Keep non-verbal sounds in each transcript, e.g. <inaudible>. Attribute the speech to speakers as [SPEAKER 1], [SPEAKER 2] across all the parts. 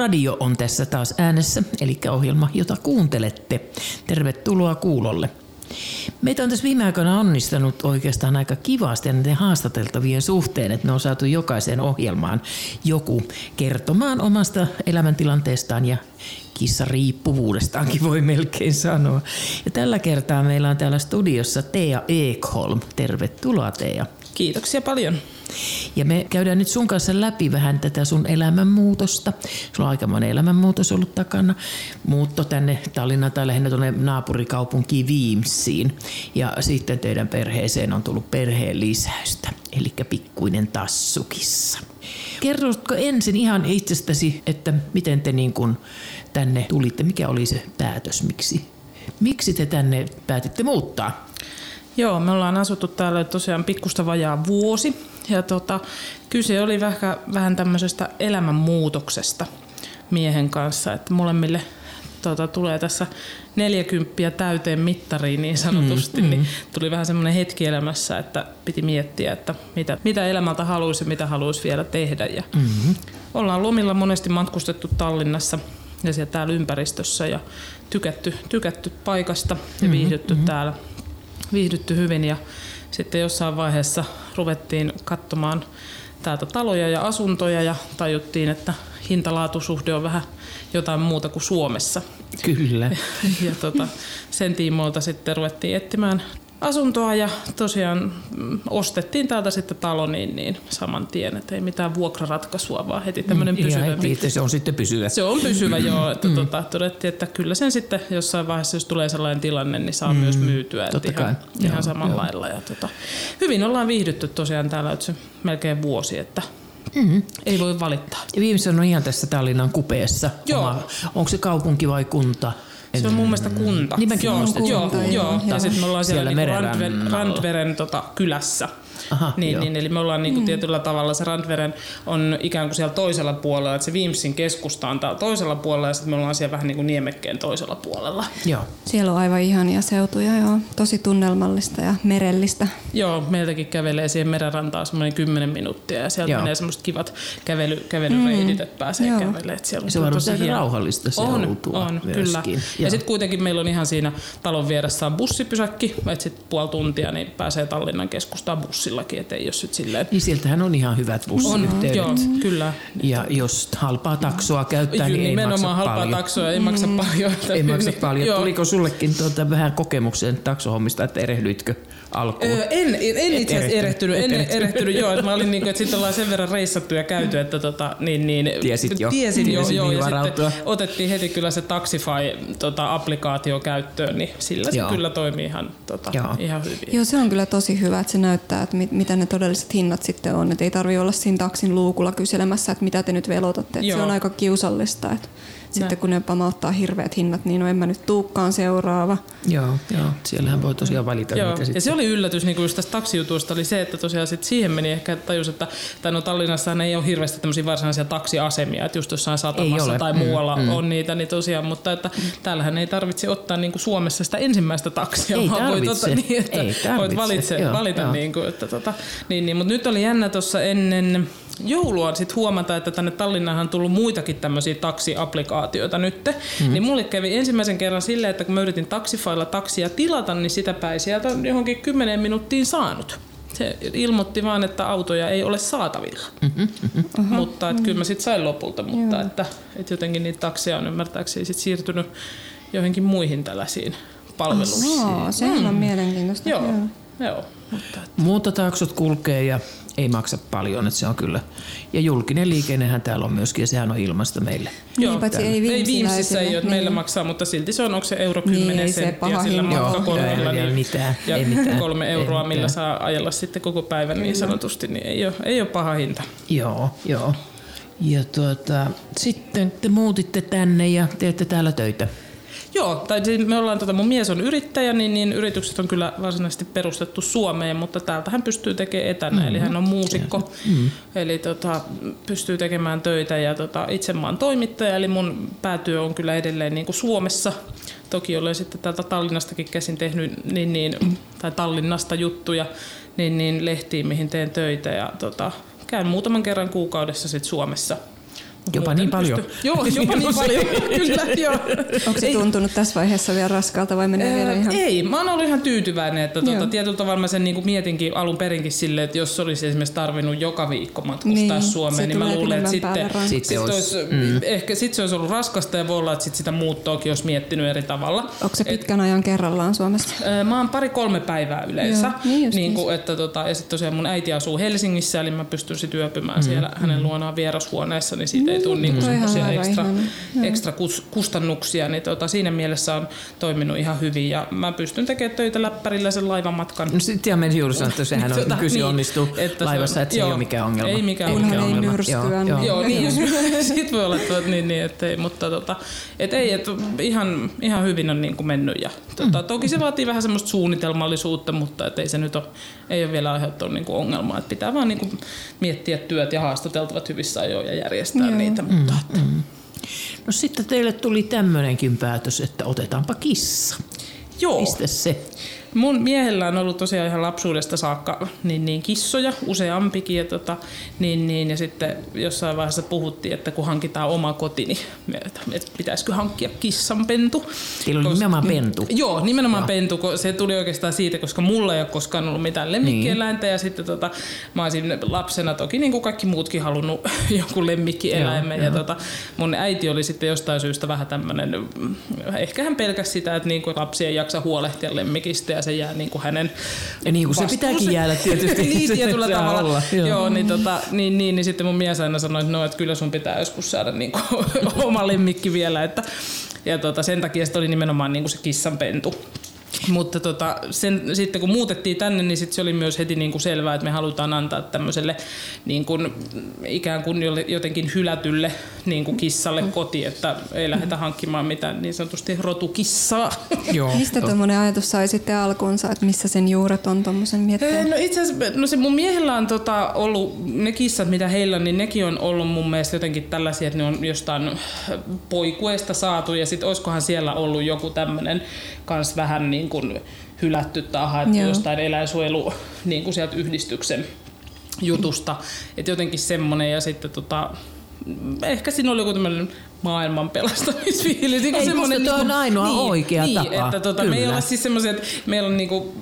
[SPEAKER 1] Radio on tässä taas äänessä, eli ohjelma, jota kuuntelette. Tervetuloa kuulolle. Meitä on tässä viime aikoina onnistanut oikeastaan aika kivasti näiden haastateltavien suhteen, että me on saatu jokaiseen ohjelmaan joku kertomaan omasta elämäntilanteestaan ja kissariippuvuudestaankin voi melkein sanoa. Ja tällä kertaa meillä on täällä studiossa Tea Ekholm. Tervetuloa Tea.
[SPEAKER 2] Kiitoksia paljon.
[SPEAKER 1] Ja me käydään nyt sun kanssa läpi vähän tätä sun elämänmuutosta. Sulla on aikamoinen elämänmuutos ollut takana. Muutto tänne Tallinnaan tai lähinnä tuonne naapurikaupunkiin Viimsiin. Ja sitten teidän perheeseen on tullut perheen lisäystä, eli pikkuinen tassukissa. Kerrotko ensin ihan itsestäsi, että miten te niin kuin tänne tulitte? Mikä oli se päätös? Miksi, miksi te tänne päätitte muuttaa?
[SPEAKER 2] Joo, me ollaan asuttu täällä tosiaan pikkusta vajaa vuosi. Ja tota, kyse oli vähän, vähän tämmöisestä elämänmuutoksesta miehen kanssa, että molemmille tota, tulee tässä 40 täyteen mittariin niin sanotusti, mm, mm. niin tuli vähän semmoinen hetki elämässä, että piti miettiä, että mitä, mitä elämältä haluaisi ja mitä haluaisi vielä tehdä. Ja mm-hmm. Ollaan lomilla monesti matkustettu Tallinnassa ja siellä täällä ympäristössä ja tykätty, tykätty paikasta ja mm-hmm, viihdytty mm-hmm. täällä viihdytty hyvin ja sitten jossain vaiheessa ruvettiin katsomaan täältä taloja ja asuntoja ja tajuttiin, että hintalaatusuhde on vähän jotain muuta kuin Suomessa.
[SPEAKER 1] Kyllä. <laughs>
[SPEAKER 2] ja tota, sen tiimoilta sitten ruvettiin etsimään asuntoa ja tosiaan mm, ostettiin täältä sitten talo niin, niin saman tien, että ei mitään vuokraratkaisua, vaan heti tämmöinen mm, pysyvä.
[SPEAKER 1] Heti, se on sitten pysyvä.
[SPEAKER 2] Se on pysyvä joo, että mm. tota, todettiin, että kyllä sen sitten jossain vaiheessa, jos tulee sellainen tilanne, niin saa mm, myös myytyä. Totta ihan, kai. ihan joo, samalla joo. lailla. Ja tota, hyvin ollaan viihdytty tosiaan täällä, että se melkein vuosi, että Mm-hmm. Ei voi valittaa.
[SPEAKER 1] Ja viimeisen on ihan tässä Tallinnan kupeessa. Joo. Oma, onko se kaupunki vai kunta?
[SPEAKER 2] Se on mun mielestä kunta.
[SPEAKER 1] Nimenkin
[SPEAKER 2] joo,
[SPEAKER 1] kunta.
[SPEAKER 2] Joo, joo. joo. Ja sitten me ollaan siellä, siellä niinku Randveren, Randveren tota, kylässä. Aha, niin, niin, eli me ollaan niin kuin mm. tietyllä tavalla, se Randveren on ikään kuin siellä toisella puolella, että se Viimsin keskusta on täällä toisella puolella ja sitten me ollaan siellä vähän niin kuin Niemekkeen toisella puolella.
[SPEAKER 3] Joo. Siellä on aivan ihania seutuja, joo. tosi tunnelmallista ja merellistä.
[SPEAKER 2] Joo, meiltäkin kävelee siihen merenrantaan semmoinen 10 minuuttia ja sieltä joo. menee semmoiset kivat kävely, kävelyreidit, mm. että pääsee joo. kävelemään. Siellä
[SPEAKER 1] on se on tosi rauhallista
[SPEAKER 2] on, on, kyllä. Ja, ja sitten kuitenkin meillä on ihan siinä talon vieressä on bussipysäkki, että sitten puoli tuntia niin pääsee Tallinnan keskustaan bussilla bussillakin, että ei sit silleen...
[SPEAKER 1] Niin sieltähän on ihan hyvät bussiyhteydet.
[SPEAKER 2] On, joo, kyllä.
[SPEAKER 1] Ja jos halpaa taksoa käyttää,
[SPEAKER 2] niin
[SPEAKER 1] ei maksa
[SPEAKER 2] halpaa
[SPEAKER 1] paljon.
[SPEAKER 2] taksoa, ei maksa mm. paljon.
[SPEAKER 1] Ei maksa paljon. Tuliko sullekin tuota vähän kokemuksen taksohommista, että erehdyitkö? Alkuun? Öö,
[SPEAKER 2] en, en, en itse asiassa erehtynyt, en erehtynyt, erehtynyt joo, että mä olin niin kuin, että sitten ollaan sen verran reissattu ja käyty, että tota, niin, niin,
[SPEAKER 1] Tiesit jo.
[SPEAKER 2] Tiesin, Tiesin jo, joo, ja sitten otettiin heti kyllä se Taxify-applikaatio tota, käyttöön, niin sillä joo. se kyllä toimii ihan, tota, ihan hyvin.
[SPEAKER 3] Joo, se on kyllä tosi hyvä, että se näyttää, että mit, mitä ne todelliset hinnat sitten on, että ei tarvi olla siinä taksin luukulla kyselemässä, että mitä te nyt velotatte, että se on aika kiusallista, että sitten kun ne pamauttaa hirveät hinnat, niin no en mä nyt tuukkaan seuraava.
[SPEAKER 1] Joo, joo. siellähän voi tosiaan valita.
[SPEAKER 2] Joo. Mikä ja se oli yllätys niin kuin just tästä taksijutuista oli se, että tosiaan sit siihen meni ehkä tajus, että tai no Tallinnassa ei ole hirveästi tämmöisiä varsinaisia taksiasemia, että just jossain satamassa tai muualla mm, mm. on niitä, niin tosiaan, mutta että mm. täällähän ei tarvitse ottaa niin kuin Suomessa sitä ensimmäistä taksia,
[SPEAKER 1] ei
[SPEAKER 2] vaan
[SPEAKER 1] voit, ottaa
[SPEAKER 2] niin, että ei voit valitse, joo, valita, joo. Niin kuin, että tota, niin, niin, mutta nyt oli jännä tuossa ennen joulua sitten huomata, että tänne Tallinnaan on tullut muitakin tämmöisiä taksiaplikaatioita nyt. Mm-hmm. Niin mulle kävi ensimmäisen kerran silleen, että kun mä yritin taksifailla taksia tilata, niin sitä päin sieltä johonkin kymmeneen minuuttiin saanut. Se ilmoitti vaan, että autoja ei ole saatavilla. Mm-hmm. Mm-hmm. Mutta että kyllä mä sitten sain lopulta, mutta että, että jotenkin niitä takseja on ymmärtääkseni sit siirtynyt johonkin muihin tällaisiin palveluihin.
[SPEAKER 3] Joo, se on mm. mielenkiintoista.
[SPEAKER 2] Joo, joo. joo. Mutta,
[SPEAKER 1] että... Muuttotaksot kulkee ja ei maksa paljon, että se on kyllä. Ja julkinen liikennehän täällä on myöskin ja sehän on ilmasta meille.
[SPEAKER 3] Joo, niin, paitsi ei,
[SPEAKER 2] ei Viimsissä ei ole, niin. meillä maksaa, mutta silti se on, onko se euro 10 niin, senttiä sillä matkakortilla.
[SPEAKER 1] Niin, mitään,
[SPEAKER 2] ja ei mitään, kolme euroa, ei millä mitään. saa ajella sitten koko päivän niin niin sanotusti, niin ei ole, ei ole paha hinta.
[SPEAKER 1] Joo, joo. Ja tuota, sitten te muutitte tänne ja teette täällä töitä.
[SPEAKER 2] Joo, tai siis me ollaan, tota, mun mies on yrittäjä, niin, niin yritykset on kyllä varsinaisesti perustettu Suomeen, mutta täältä hän pystyy tekemään etänä, mm-hmm. eli hän on muusikko, mm-hmm. eli tota, pystyy tekemään töitä ja tota, itse mä oon toimittaja, eli mun päätyö on kyllä edelleen niin kuin Suomessa. Toki olen sitten täältä Tallinnastakin käsin tehnyt, niin, niin, tai Tallinnasta juttuja, niin, niin lehtiin, mihin teen töitä ja tota, käyn muutaman kerran kuukaudessa sitten Suomessa
[SPEAKER 1] Jopa niin paljon.
[SPEAKER 2] Pysty. Joo, <laughs> jopa niin paljon. <laughs> Kyllä, joo.
[SPEAKER 3] Onko se ei. tuntunut tässä vaiheessa vielä raskaalta vai menee vielä ihan?
[SPEAKER 2] Ei, mä oon ollut ihan tyytyväinen, että tuota, tietyllä tavalla mä sen niin mietinkin alun perinkin silleen, että jos olisi esimerkiksi tarvinnut joka viikko matkustaa niin, Suomeen, niin mä luulen, että sitten, sitten sit olisi, mm. ehkä sit se olisi ollut raskasta ja voi olla, että sit sitä muuttoakin olisi miettinyt eri tavalla.
[SPEAKER 3] Onko se pitkän Et, ajan kerrallaan Suomessa?
[SPEAKER 2] Mä oon pari-kolme päivää yleensä. Joo, niin niin kuin, että tota, ja sitten tosiaan mun äiti asuu Helsingissä, eli mä pystyn sitten yöpymään mm. siellä hänen luonaan vierashuoneessa, niin siitä mm. ei tule niin semmoisia ekstra, ekstra kustannuksia. Niin tota, siinä mielessä on toiminut ihan hyvin ja mä pystyn tekemään töitä läppärillä sen laivamatkan.
[SPEAKER 1] No sitten meni juuri sanoa, että sehän on tota, kyllä niin, onnistuu että laivassa, että se joo, ei ole mikään ongelma.
[SPEAKER 2] Ei mikään
[SPEAKER 3] ei
[SPEAKER 2] ongelma.
[SPEAKER 3] Ei myrskyä. Joo,
[SPEAKER 2] joo, niin, <laughs> jos, <laughs> sit voi olla, että niin, niin että ei, mutta tota, et ei, et ihan, ihan hyvin on niin kuin mennyt. Ja, tota, mm. Toki se vaatii vähän semmoista suunnitelmallisuutta, mutta et ei se nyt ole, ei ole vielä aiheuttanut niin kuin ongelmaa. Et pitää vaan niin kuin miettiä työt ja haastateltavat hyvissä ajoin ja järjestää joo. Niitä. Mutta, mm. Mm.
[SPEAKER 1] No sitten teille tuli tämmöinenkin päätös, että otetaanpa kissa.
[SPEAKER 2] Joo.
[SPEAKER 1] Mistä se?
[SPEAKER 2] Mun miehellä on ollut tosiaan ihan lapsuudesta saakka niin, niin kissoja, useampikin. Ja, tota, niin, niin, ja sitten jossain vaiheessa puhuttiin, että kun hankitaan oma koti, niin että pitäisikö hankkia kissanpentu.
[SPEAKER 1] Teillä oli koska, nimenomaan pentu.
[SPEAKER 2] Joo, nimenomaan joo. pentu. Se tuli oikeastaan siitä, koska mulla ei ole koskaan ollut mitään lemmikkieläintä. Niin. Ja sitten tota, mä olisin lapsena toki niin kuin kaikki muutkin halunnut <laughs> jonkun lemmikkieläimen. Joo, ja joo. Tota, mun äiti oli sitten jostain syystä vähän tämmöinen, ehkä hän pelkäsi sitä, että niin kuin lapsi ei jaksa huolehtia lemmikistä ja se jää niin kuin hänen
[SPEAKER 1] ja niin kuin se pitääkin <laughs> jäädä tietysti.
[SPEAKER 2] niin <laughs> tietyllä tavalla. Olla, joo. joo niin, tota, niin, niin, niin, sitten mun mies aina sanoi, että, no, että kyllä sun pitää joskus saada niin kuin, <laughs> oma lemmikki vielä. Että, ja tota, sen takia se oli nimenomaan niin kuin se kissanpentu. Mutta tota, sen, sitten kun muutettiin tänne, niin sit se oli myös heti niin kuin selvää, että me halutaan antaa tämmöiselle niin kuin, ikään kuin jotenkin hylätylle niin kuin kissalle koti, että ei lähdetä hankkimaan mitään niin sanotusti rotukissaa.
[SPEAKER 3] Joo. Mistä tuommoinen ajatus sai sitten alkuunsa, että missä sen juuret on tuommoisen mietteen?
[SPEAKER 2] No itse asiassa, no se mun miehellä on tota ollut, ne kissat mitä heillä on, niin nekin on ollut mun mielestä jotenkin tällaisia, että ne on jostain poikuesta saatu ja sitten olisikohan siellä ollut joku tämmöinen kans vähän niin kuin hylätty tai haettu Joo. jostain eläinsuojelu niin kuin sieltä yhdistyksen jutusta. Että jotenkin semmoinen ja sitten tota, ehkä siinä oli joku tämmöinen maailman pelastamisfiilis.
[SPEAKER 1] Niin Ei, semmoinen, niin on ainoa niin, oikea niin, tapa.
[SPEAKER 2] Että tota, me ei ole siis semmoisia, että meillä on niinku,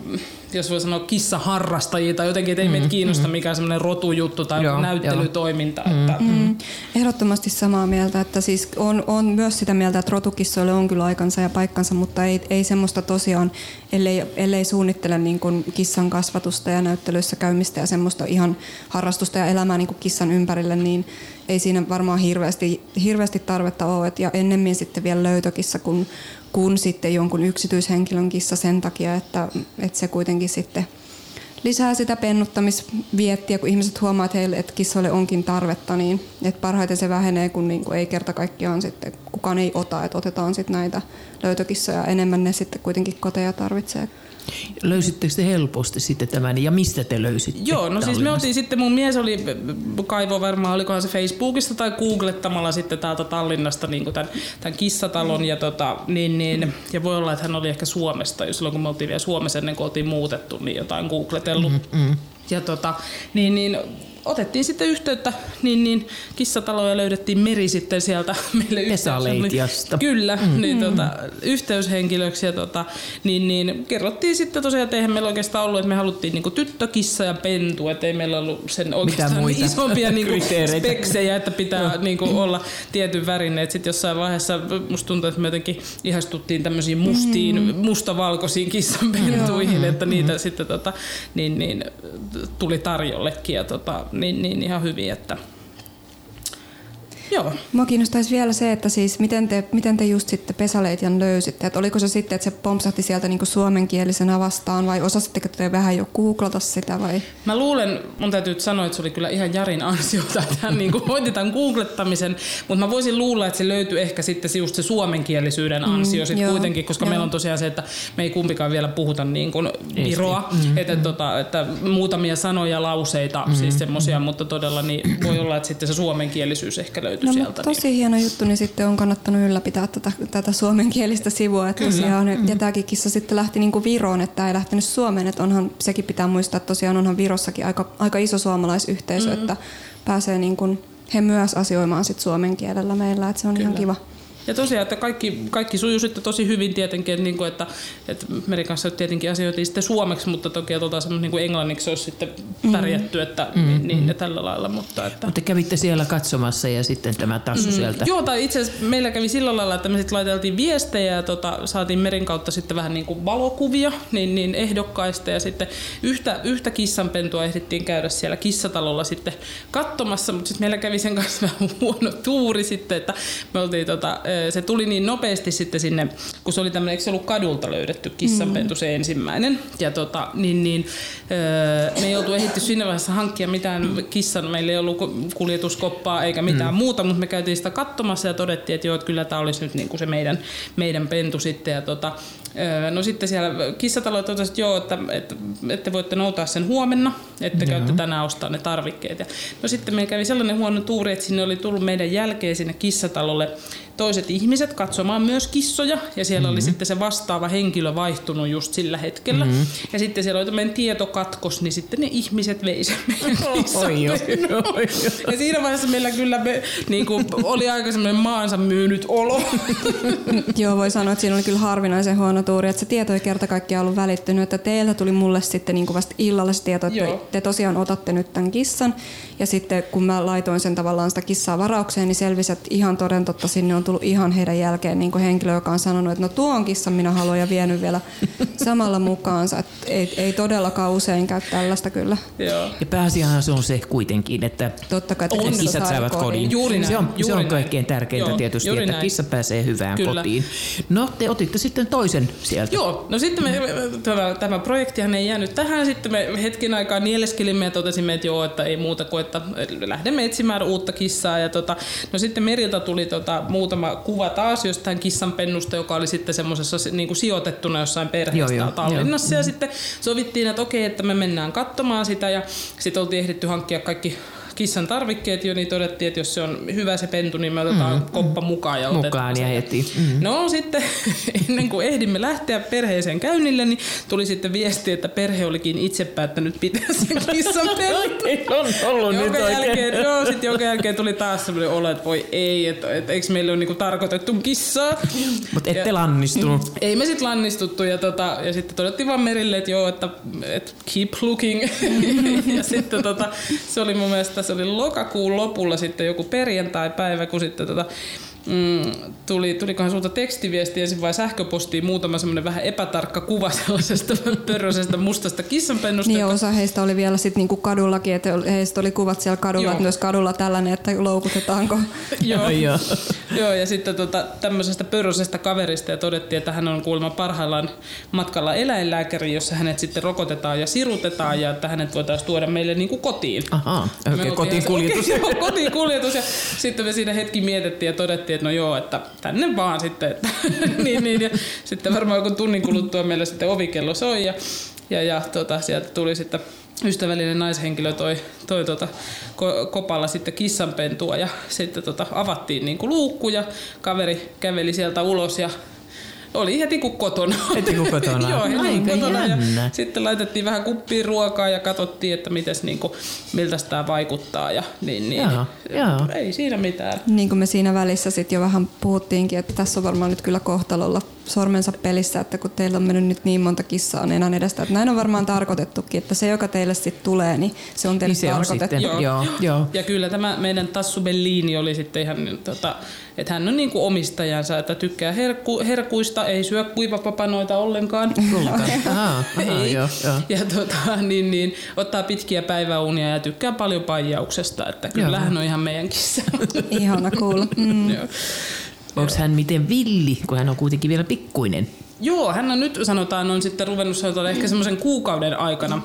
[SPEAKER 2] jos voi sanoa kissaharrastajia tai jotenkin, että ei mm, meitä kiinnosta mm. mikään semmoinen rotujuttu tai joo, näyttelytoiminta.
[SPEAKER 3] Joo.
[SPEAKER 2] Että,
[SPEAKER 3] mm. Mm. Ehdottomasti samaa mieltä, että siis on, on myös sitä mieltä, että rotukissoille on kyllä aikansa ja paikkansa, mutta ei, ei semmoista tosiaan, ellei, ellei suunnittele niin kuin kissan kasvatusta ja näyttelyissä käymistä ja semmoista ihan harrastusta ja elämää niin kuin kissan ympärille, niin ei siinä varmaan hirveästi, hirveästi tarvetta ole. ja ennemmin sitten vielä löytökissa kuin, kuin sitten jonkun yksityishenkilön kissa sen takia, että, että se kuitenkin sitten lisää sitä pennuttamisviettiä, kun ihmiset huomaa, että, heille, että kissoille onkin tarvetta, niin että parhaiten se vähenee, kun niin kuin ei kerta kaikkiaan sitten kukaan ei ota, että otetaan sitten näitä löytökissoja enemmän ne sitten kuitenkin koteja tarvitsee.
[SPEAKER 1] Löysittekö te helposti sitten tämän ja mistä te löysitte?
[SPEAKER 2] Joo, no siis me oltiin sitten, mun mies oli kaivo varmaan, olikohan se Facebookista tai googlettamalla sitten täältä Tallinnasta niin tämän, tämän kissatalon ja, tota, niin, niin, ja voi olla, että hän oli ehkä Suomesta, jos silloin kun me oltiin vielä Suomessa ennen kuin oltiin muutettu, niin jotain googletellut. Mm-hmm. Ja tota, niin, niin otettiin sitten yhteyttä niin, niin kissataloja löydettiin meri sitten sieltä <laughs> meille
[SPEAKER 1] Pesaleitiasta.
[SPEAKER 2] Kyllä, mm. niin, tota, yhteyshenkilöksi ja tota, niin, niin, kerrottiin sitten tosiaan, että eihän meillä oikeastaan ollut, että me haluttiin niin tyttö, kissa ja pentu, että ei meillä ollut sen oikeastaan niin isompia niin speksejä, että pitää niin kuin, olla tietyn värinen. Sitten jossain vaiheessa musta tuntuu, että me jotenkin ihastuttiin tämmöisiin mustiin, mm. mustavalkoisiin kissanpentuihin, että niitä mm. sitten tota, niin, niin, tuli tarjollekin ja tota, niin, niin ihan hyvin, että Joo.
[SPEAKER 3] Mua kiinnostaisi vielä se, että siis miten te, miten te just sitten pesaleitian löysitte? Että oliko se sitten, että se pompsahti sieltä niinku suomenkielisenä vastaan vai osasitteko te vähän jo googlata sitä vai?
[SPEAKER 2] Mä luulen, mun täytyy sanoa, että se oli kyllä ihan Jarin ansiota, että hän niinku <laughs> hoiti tämän googlettamisen, mutta mä voisin luulla, että se löytyy ehkä sitten just se suomenkielisyyden mm, ansio mm, sitten joo, kuitenkin, koska joo. meillä on tosiaan se, että me ei kumpikaan vielä puhuta niin kuin viroa, mm, että, mm. Tota, että muutamia sanoja, lauseita, mm, siis semmoisia, mm. mutta todella niin voi olla, että sitten se suomenkielisyys ehkä löytyy löytyi
[SPEAKER 3] no,
[SPEAKER 2] sieltä.
[SPEAKER 3] Tosi niin. hieno juttu, niin sitten on kannattanut ylläpitää tätä, tätä suomenkielistä sivua. Että tosiaan, mm-hmm. Ja tämäkin kissa sitten lähti niin kuin Viroon, että ei lähtenyt Suomeen. Että onhan, sekin pitää muistaa, että tosiaan onhan Virossakin aika, aika iso suomalaisyhteisö, mm-hmm. että pääsee niin kuin he myös asioimaan sit suomen kielellä meillä, että se on Kyllä. ihan kiva.
[SPEAKER 2] Ja tosiaan, että kaikki, kaikki sujuu sitten tosi hyvin tietenkin, että, niin kuin, että, että meidän kanssa tietenkin asioitiin sitten suomeksi, mutta toki tota, niin kuin englanniksi olisi sitten mm. pärjätty, että mm, niin, niin, mm. tällä lailla. Mutta, että...
[SPEAKER 1] mutta kävitte siellä katsomassa ja sitten tämä tassu mm. sieltä.
[SPEAKER 2] Joo, tai itse asiassa meillä kävi sillä lailla, että me sitten laiteltiin viestejä ja tota, saatiin merin kautta sitten vähän niin kuin valokuvia niin, niin ehdokkaista ja sitten yhtä, yhtä kissanpentua ehdittiin käydä siellä kissatalolla sitten katsomassa, mutta sitten meillä kävi sen kanssa <laughs> vähän huono tuuri sitten, että me oltiin tota, se tuli niin nopeasti sitten sinne, kun se oli tämmöinen, eikö se ollut kadulta löydetty kissanpentu se ensimmäinen. Ja tota, niin, niin, me ei oltu ehditty siinä vaiheessa hankkia mitään kissan, meillä ei ollut kuljetuskoppaa eikä mitään mm. muuta, mutta me käytiin sitä katsomassa ja todettiin, että joo, että kyllä tämä olisi nyt niin kuin se meidän, meidän pentu sitten. Ja tota, No sitten siellä kissatalo totesi, että joo, että, että, että voitte noutaa sen huomenna, että joo. käytte tänään ostaa ne tarvikkeet. Ja, no sitten meillä kävi sellainen huono tuuri, että sinne oli tullut meidän jälkeen sinne kissatalolle toiset ihmiset katsomaan myös kissoja ja siellä mm-hmm. oli sitten se vastaava henkilö vaihtunut just sillä hetkellä. Mm-hmm. Ja sitten siellä oli tämmöinen tietokatkos, niin sitten ne ihmiset vei sen meidän oi, oi, oi, Ja siinä vaiheessa meillä kyllä me, niin kuin, oli aika semmoinen maansa myynyt olo. <laughs>
[SPEAKER 3] Joo, voi sanoa, että siinä oli kyllä harvinaisen huono tuuri, että se tieto ei kerta kaikkiaan ollut välittynyt, että teiltä tuli mulle sitten niin kuin vasta illalla se tieto, että Joo. te tosiaan otatte nyt tämän kissan. Ja sitten kun mä laitoin sen tavallaan sitä kissaa varaukseen, niin selvisi, että ihan toden totta sinne on tullut ihan heidän jälkeen niin kuin henkilö, joka on sanonut, että no tuon kissan minä haluan ja vienyt vielä samalla mukaansa. Että ei, ei todellakaan usein käy tällaista kyllä.
[SPEAKER 1] Joo. Ja pääasiahan se on se kuitenkin, että,
[SPEAKER 3] Totta kai,
[SPEAKER 1] että on, kissat saavat kodin.
[SPEAKER 2] Juuri näin,
[SPEAKER 1] se on,
[SPEAKER 2] juuri
[SPEAKER 1] se on kaikkein tärkeintä Joo, tietysti, että näin. kissa pääsee hyvään kyllä. kotiin. No, te otitte sitten toisen sieltä.
[SPEAKER 2] Joo, no sitten me, tämä, tämä projektihan ei jäänyt tähän. Sitten me hetken aikaa nieleskelimme ja totesimme, että joo, että ei muuta kuin, että lähdemme etsimään uutta kissaa. Ja tota, no sitten Meriltä tuli tota, muutama kuva taas jostain kissanpennusta, joka oli sitten semmoisessa niin kuin sijoitettuna jossain joo, Tallinnassa. Joo. Ja sitten sovittiin, että okei, että me mennään katsomaan sitä ja sitten oltiin ehditty hankkia kaikki kissan tarvikkeet jo, niin todettiin, että jos se on hyvä se pentu, niin me otetaan mm, koppa mukaan ja
[SPEAKER 1] mukaan ja heti. Mm.
[SPEAKER 2] No sitten <laughs> ennen kuin ehdimme lähteä perheeseen käynnille, niin tuli sitten viesti, että perhe olikin itse päättänyt pitää sen <laughs> kissan
[SPEAKER 1] on ollut
[SPEAKER 2] jonka
[SPEAKER 1] nyt
[SPEAKER 2] jälkeen, Joo, sitten jonka jälkeen tuli taas sellainen olo, että voi ei, että, että eikö meille ole niinku tarkoitettu kissaa.
[SPEAKER 1] Mutta ette lannistunut.
[SPEAKER 2] Ei me sitten lannistuttu ja, tota, ja sitten todettiin vaan Merille, että joo, että, että keep looking. <laughs> ja sitten tota, se oli mun mielestä se oli lokakuun lopulla sitten joku perjantai-päivä, kun sitten tota, mm, tuli, tulikohan sulta tekstiviesti ensin vai sähköpostiin muutama semmoinen vähän epätarkka kuva <laughs> sellaisesta pörröisestä mustasta kissanpennusta.
[SPEAKER 3] Niin osa heistä oli vielä sitten niinku kadullakin, että heistä oli kuvat siellä kadulla, että myös kadulla tällainen, että loukutetaanko. <laughs>
[SPEAKER 2] Joo. Joo. Joo, ja sitten tota, tämmöisestä pörröisestä kaverista ja todettiin, että hän on kuulemma parhaillaan matkalla eläinlääkäriin, jossa hänet sitten rokotetaan ja sirutetaan ja että hänet voitaisiin tuoda meille niin kuin kotiin.
[SPEAKER 1] Ahaa, okay, kotiin <laughs> kuljetus. Okay,
[SPEAKER 2] joo, kotiin kuljetus ja sitten me siinä hetki mietittiin ja todettiin, että no joo, että tänne vaan sitten. Että, <laughs> niin, niin, ja sitten varmaan kun tunnin kuluttua meillä sitten ovikello soi ja, ja, ja tota, sieltä tuli sitten ystävällinen naishenkilö toi, toi tota, kopalla sitten kissanpentua ja sitten tota, avattiin niin kuin luukku ja kaveri käveli sieltä ulos ja oli heti kuin kotona.
[SPEAKER 1] Heti kuin kotona. <laughs>
[SPEAKER 2] Joo, heti Aika kotona. Ja sitten laitettiin vähän kuppiin ruokaa ja katsottiin, että mites, niin kuin, miltä tämä vaikuttaa. Ja, niin, niin, joo, joo. Ei siinä mitään.
[SPEAKER 3] Niin kuin me siinä välissä sitten jo vähän puhuttiinkin, että tässä on varmaan nyt kyllä kohtalolla sormensa pelissä, että kun teillä on mennyt nyt niin monta kissaa nenän edestä, että näin on varmaan tarkoitettukin, että se, joka teille sitten tulee, niin se on teille niin se tarkoitettu. On
[SPEAKER 2] sitten, joo, joo. Ja kyllä tämä meidän Tassu Bellini oli sitten ihan, tota, että hän on niin kuin omistajansa, että tykkää herkku, herkuista, ei syö kuivapapanoita ollenkaan. <laughs>
[SPEAKER 1] aha, aha,
[SPEAKER 2] ei. Joo, joo. Ja tota, niin, niin, ottaa pitkiä päiväunia ja tykkää paljon paijauksesta, että kyllä hän on ihan meidän kissa.
[SPEAKER 3] Ihana kuulla. Mm.
[SPEAKER 1] Onko hän miten villi, kun hän on kuitenkin vielä pikkuinen?
[SPEAKER 2] Joo, hän on nyt sanotaan on sitten ruvennut sanotaan ehkä semmoisen kuukauden aikana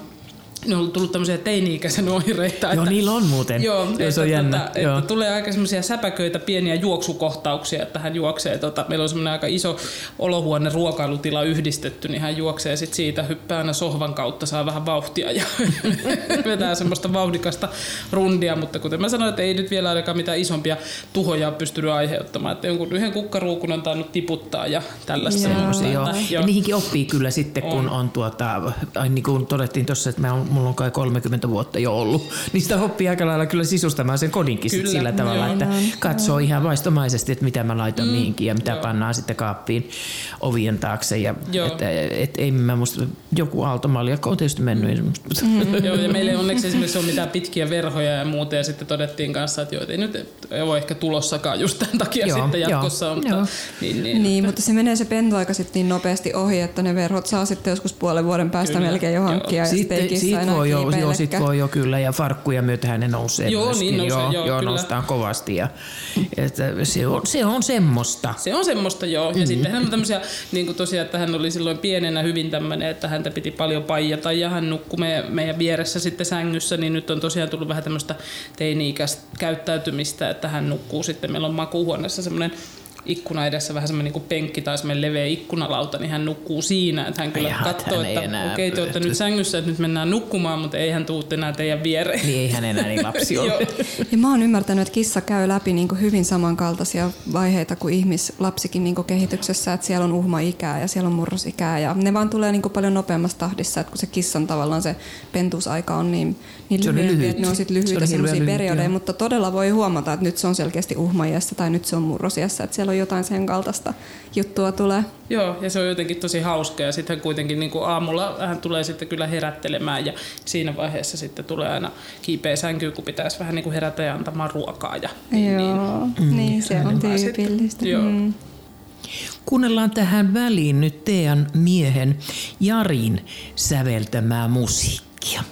[SPEAKER 2] ne on tullut tämmöisiä teini-ikäisen oireita.
[SPEAKER 1] Joo, että, niillä on muuten.
[SPEAKER 2] Joo,
[SPEAKER 1] että, se on jännä.
[SPEAKER 2] Että, joo. että tulee aika semmoisia säpäköitä, pieniä juoksukohtauksia, että hän juoksee. Tota, meillä on semmoinen aika iso olohuone ruokailutila yhdistetty, niin hän juoksee sit siitä, hyppää aina sohvan kautta, saa vähän vauhtia ja <laughs> vetää semmoista vauhdikasta rundia, mutta kuten mä sanoin, että ei nyt vielä ainakaan mitään isompia tuhoja ole pystynyt aiheuttamaan. Että jonkun yhden kukkaruukun on tainnut tiputtaa ja tällaista.
[SPEAKER 1] Joo, joo. Että. Ja niihinkin oppii kyllä sitten, kun on tuota, niin kuin todettiin tuossa, että mä oon mulla on kai 30 vuotta jo ollut, niin sitä oppii aika lailla kyllä sisustamaan sen kodinkin sit sillä tavalla, joo, että no, katsoo joo. ihan vaistomaisesti, että mitä mä laitan mm, mihinkin ja mitä joo. pannaan sitten kaappiin ovien taakse. Ja, et, et, ei mä musta, joku aaltomaljakko on tietysti mennyt.
[SPEAKER 2] Mm. <laughs> joo, ja meillä ei onneksi esimerkiksi ole mitään pitkiä verhoja ja muuta, ja sitten todettiin kanssa, että joo, ei nyt ole ehkä tulossakaan just tämän takia joo, sitten jatkossa. Joo, mutta, joo.
[SPEAKER 3] Niin, niin, niin mutta se menee se pentuaika sitten niin nopeasti ohi, että ne verhot saa sitten joskus puolen vuoden päästä kyllä, melkein jo hankkia. Ja sitten ei
[SPEAKER 1] sit voi, jo, joo, sit voi jo kyllä, ja farkkuja myötähän ne nousee
[SPEAKER 2] joo, myöskin. Niin nousee, joo, joo,
[SPEAKER 1] joo noustaa kovasti. Ja, että se, on, se on semmoista.
[SPEAKER 2] Se on semmoista, joo. Ja mm-hmm. sitten hän on tämmöisiä, niin kuin tosiaan, että hän oli silloin pienenä hyvin tämmöinen, että häntä piti paljon paijata ja hän nukkui meidän, meidän vieressä sitten sängyssä, niin nyt on tosiaan tullut vähän tämmöistä teini-ikäistä käyttäytymistä, että hän nukkuu sitten, meillä on makuuhuoneessa semmoinen ikkuna edessä vähän semmoinen niin penkki tai semmoinen leveä ikkunalauta, niin hän nukkuu siinä. Että hän kyllä katsoo, että okei, te olette nyt sängyssä, että nyt mennään nukkumaan, mutta ei hän tuu enää teidän viereen.
[SPEAKER 1] Niin ei hän enää niin lapsi ole. <laughs>
[SPEAKER 3] ja mä oon ymmärtänyt, että kissa käy läpi niin hyvin samankaltaisia vaiheita kuin ihmislapsikin niin kehityksessä, että siellä on uhma-ikää ja siellä on murrosikää ja ne vaan tulee niin paljon nopeammassa tahdissa, että kun se kissan tavallaan se pentusaika on niin, niin lyhyempi, lyhyt. että ne on sitten lyhyitä semmoisia periodeja, mutta todella voi huomata, että nyt se on selkeästi uhmaiassa tai nyt se on murrosiassa, että siellä on jotain sen kaltaista juttua tulee.
[SPEAKER 2] Joo, ja se on jotenkin tosi hauska ja sitten kuitenkin niin kuin aamulla hän tulee sitten kyllä herättelemään ja siinä vaiheessa sitten tulee aina kiipeä sänkyyn, kun pitäisi vähän niin kuin herätä ja antamaan ruokaa. Ja,
[SPEAKER 3] niin, Joo, niin, niin se on tyypillistä. Joo. Mm.
[SPEAKER 1] Kuunnellaan tähän väliin nyt teidän miehen Jarin säveltämää musiikkia.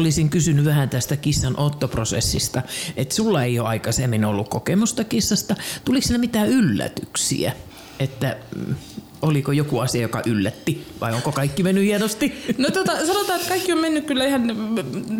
[SPEAKER 1] Olisin kysynyt vähän tästä kissan ottoprosessista, että sulla ei ole aikaisemmin ollut kokemusta kissasta. Tuliko siinä mitään yllätyksiä? Että mm, oliko joku asia, joka yllätti vai onko kaikki mennyt hienosti?
[SPEAKER 2] No tota, sanotaan, että kaikki on mennyt kyllä ihan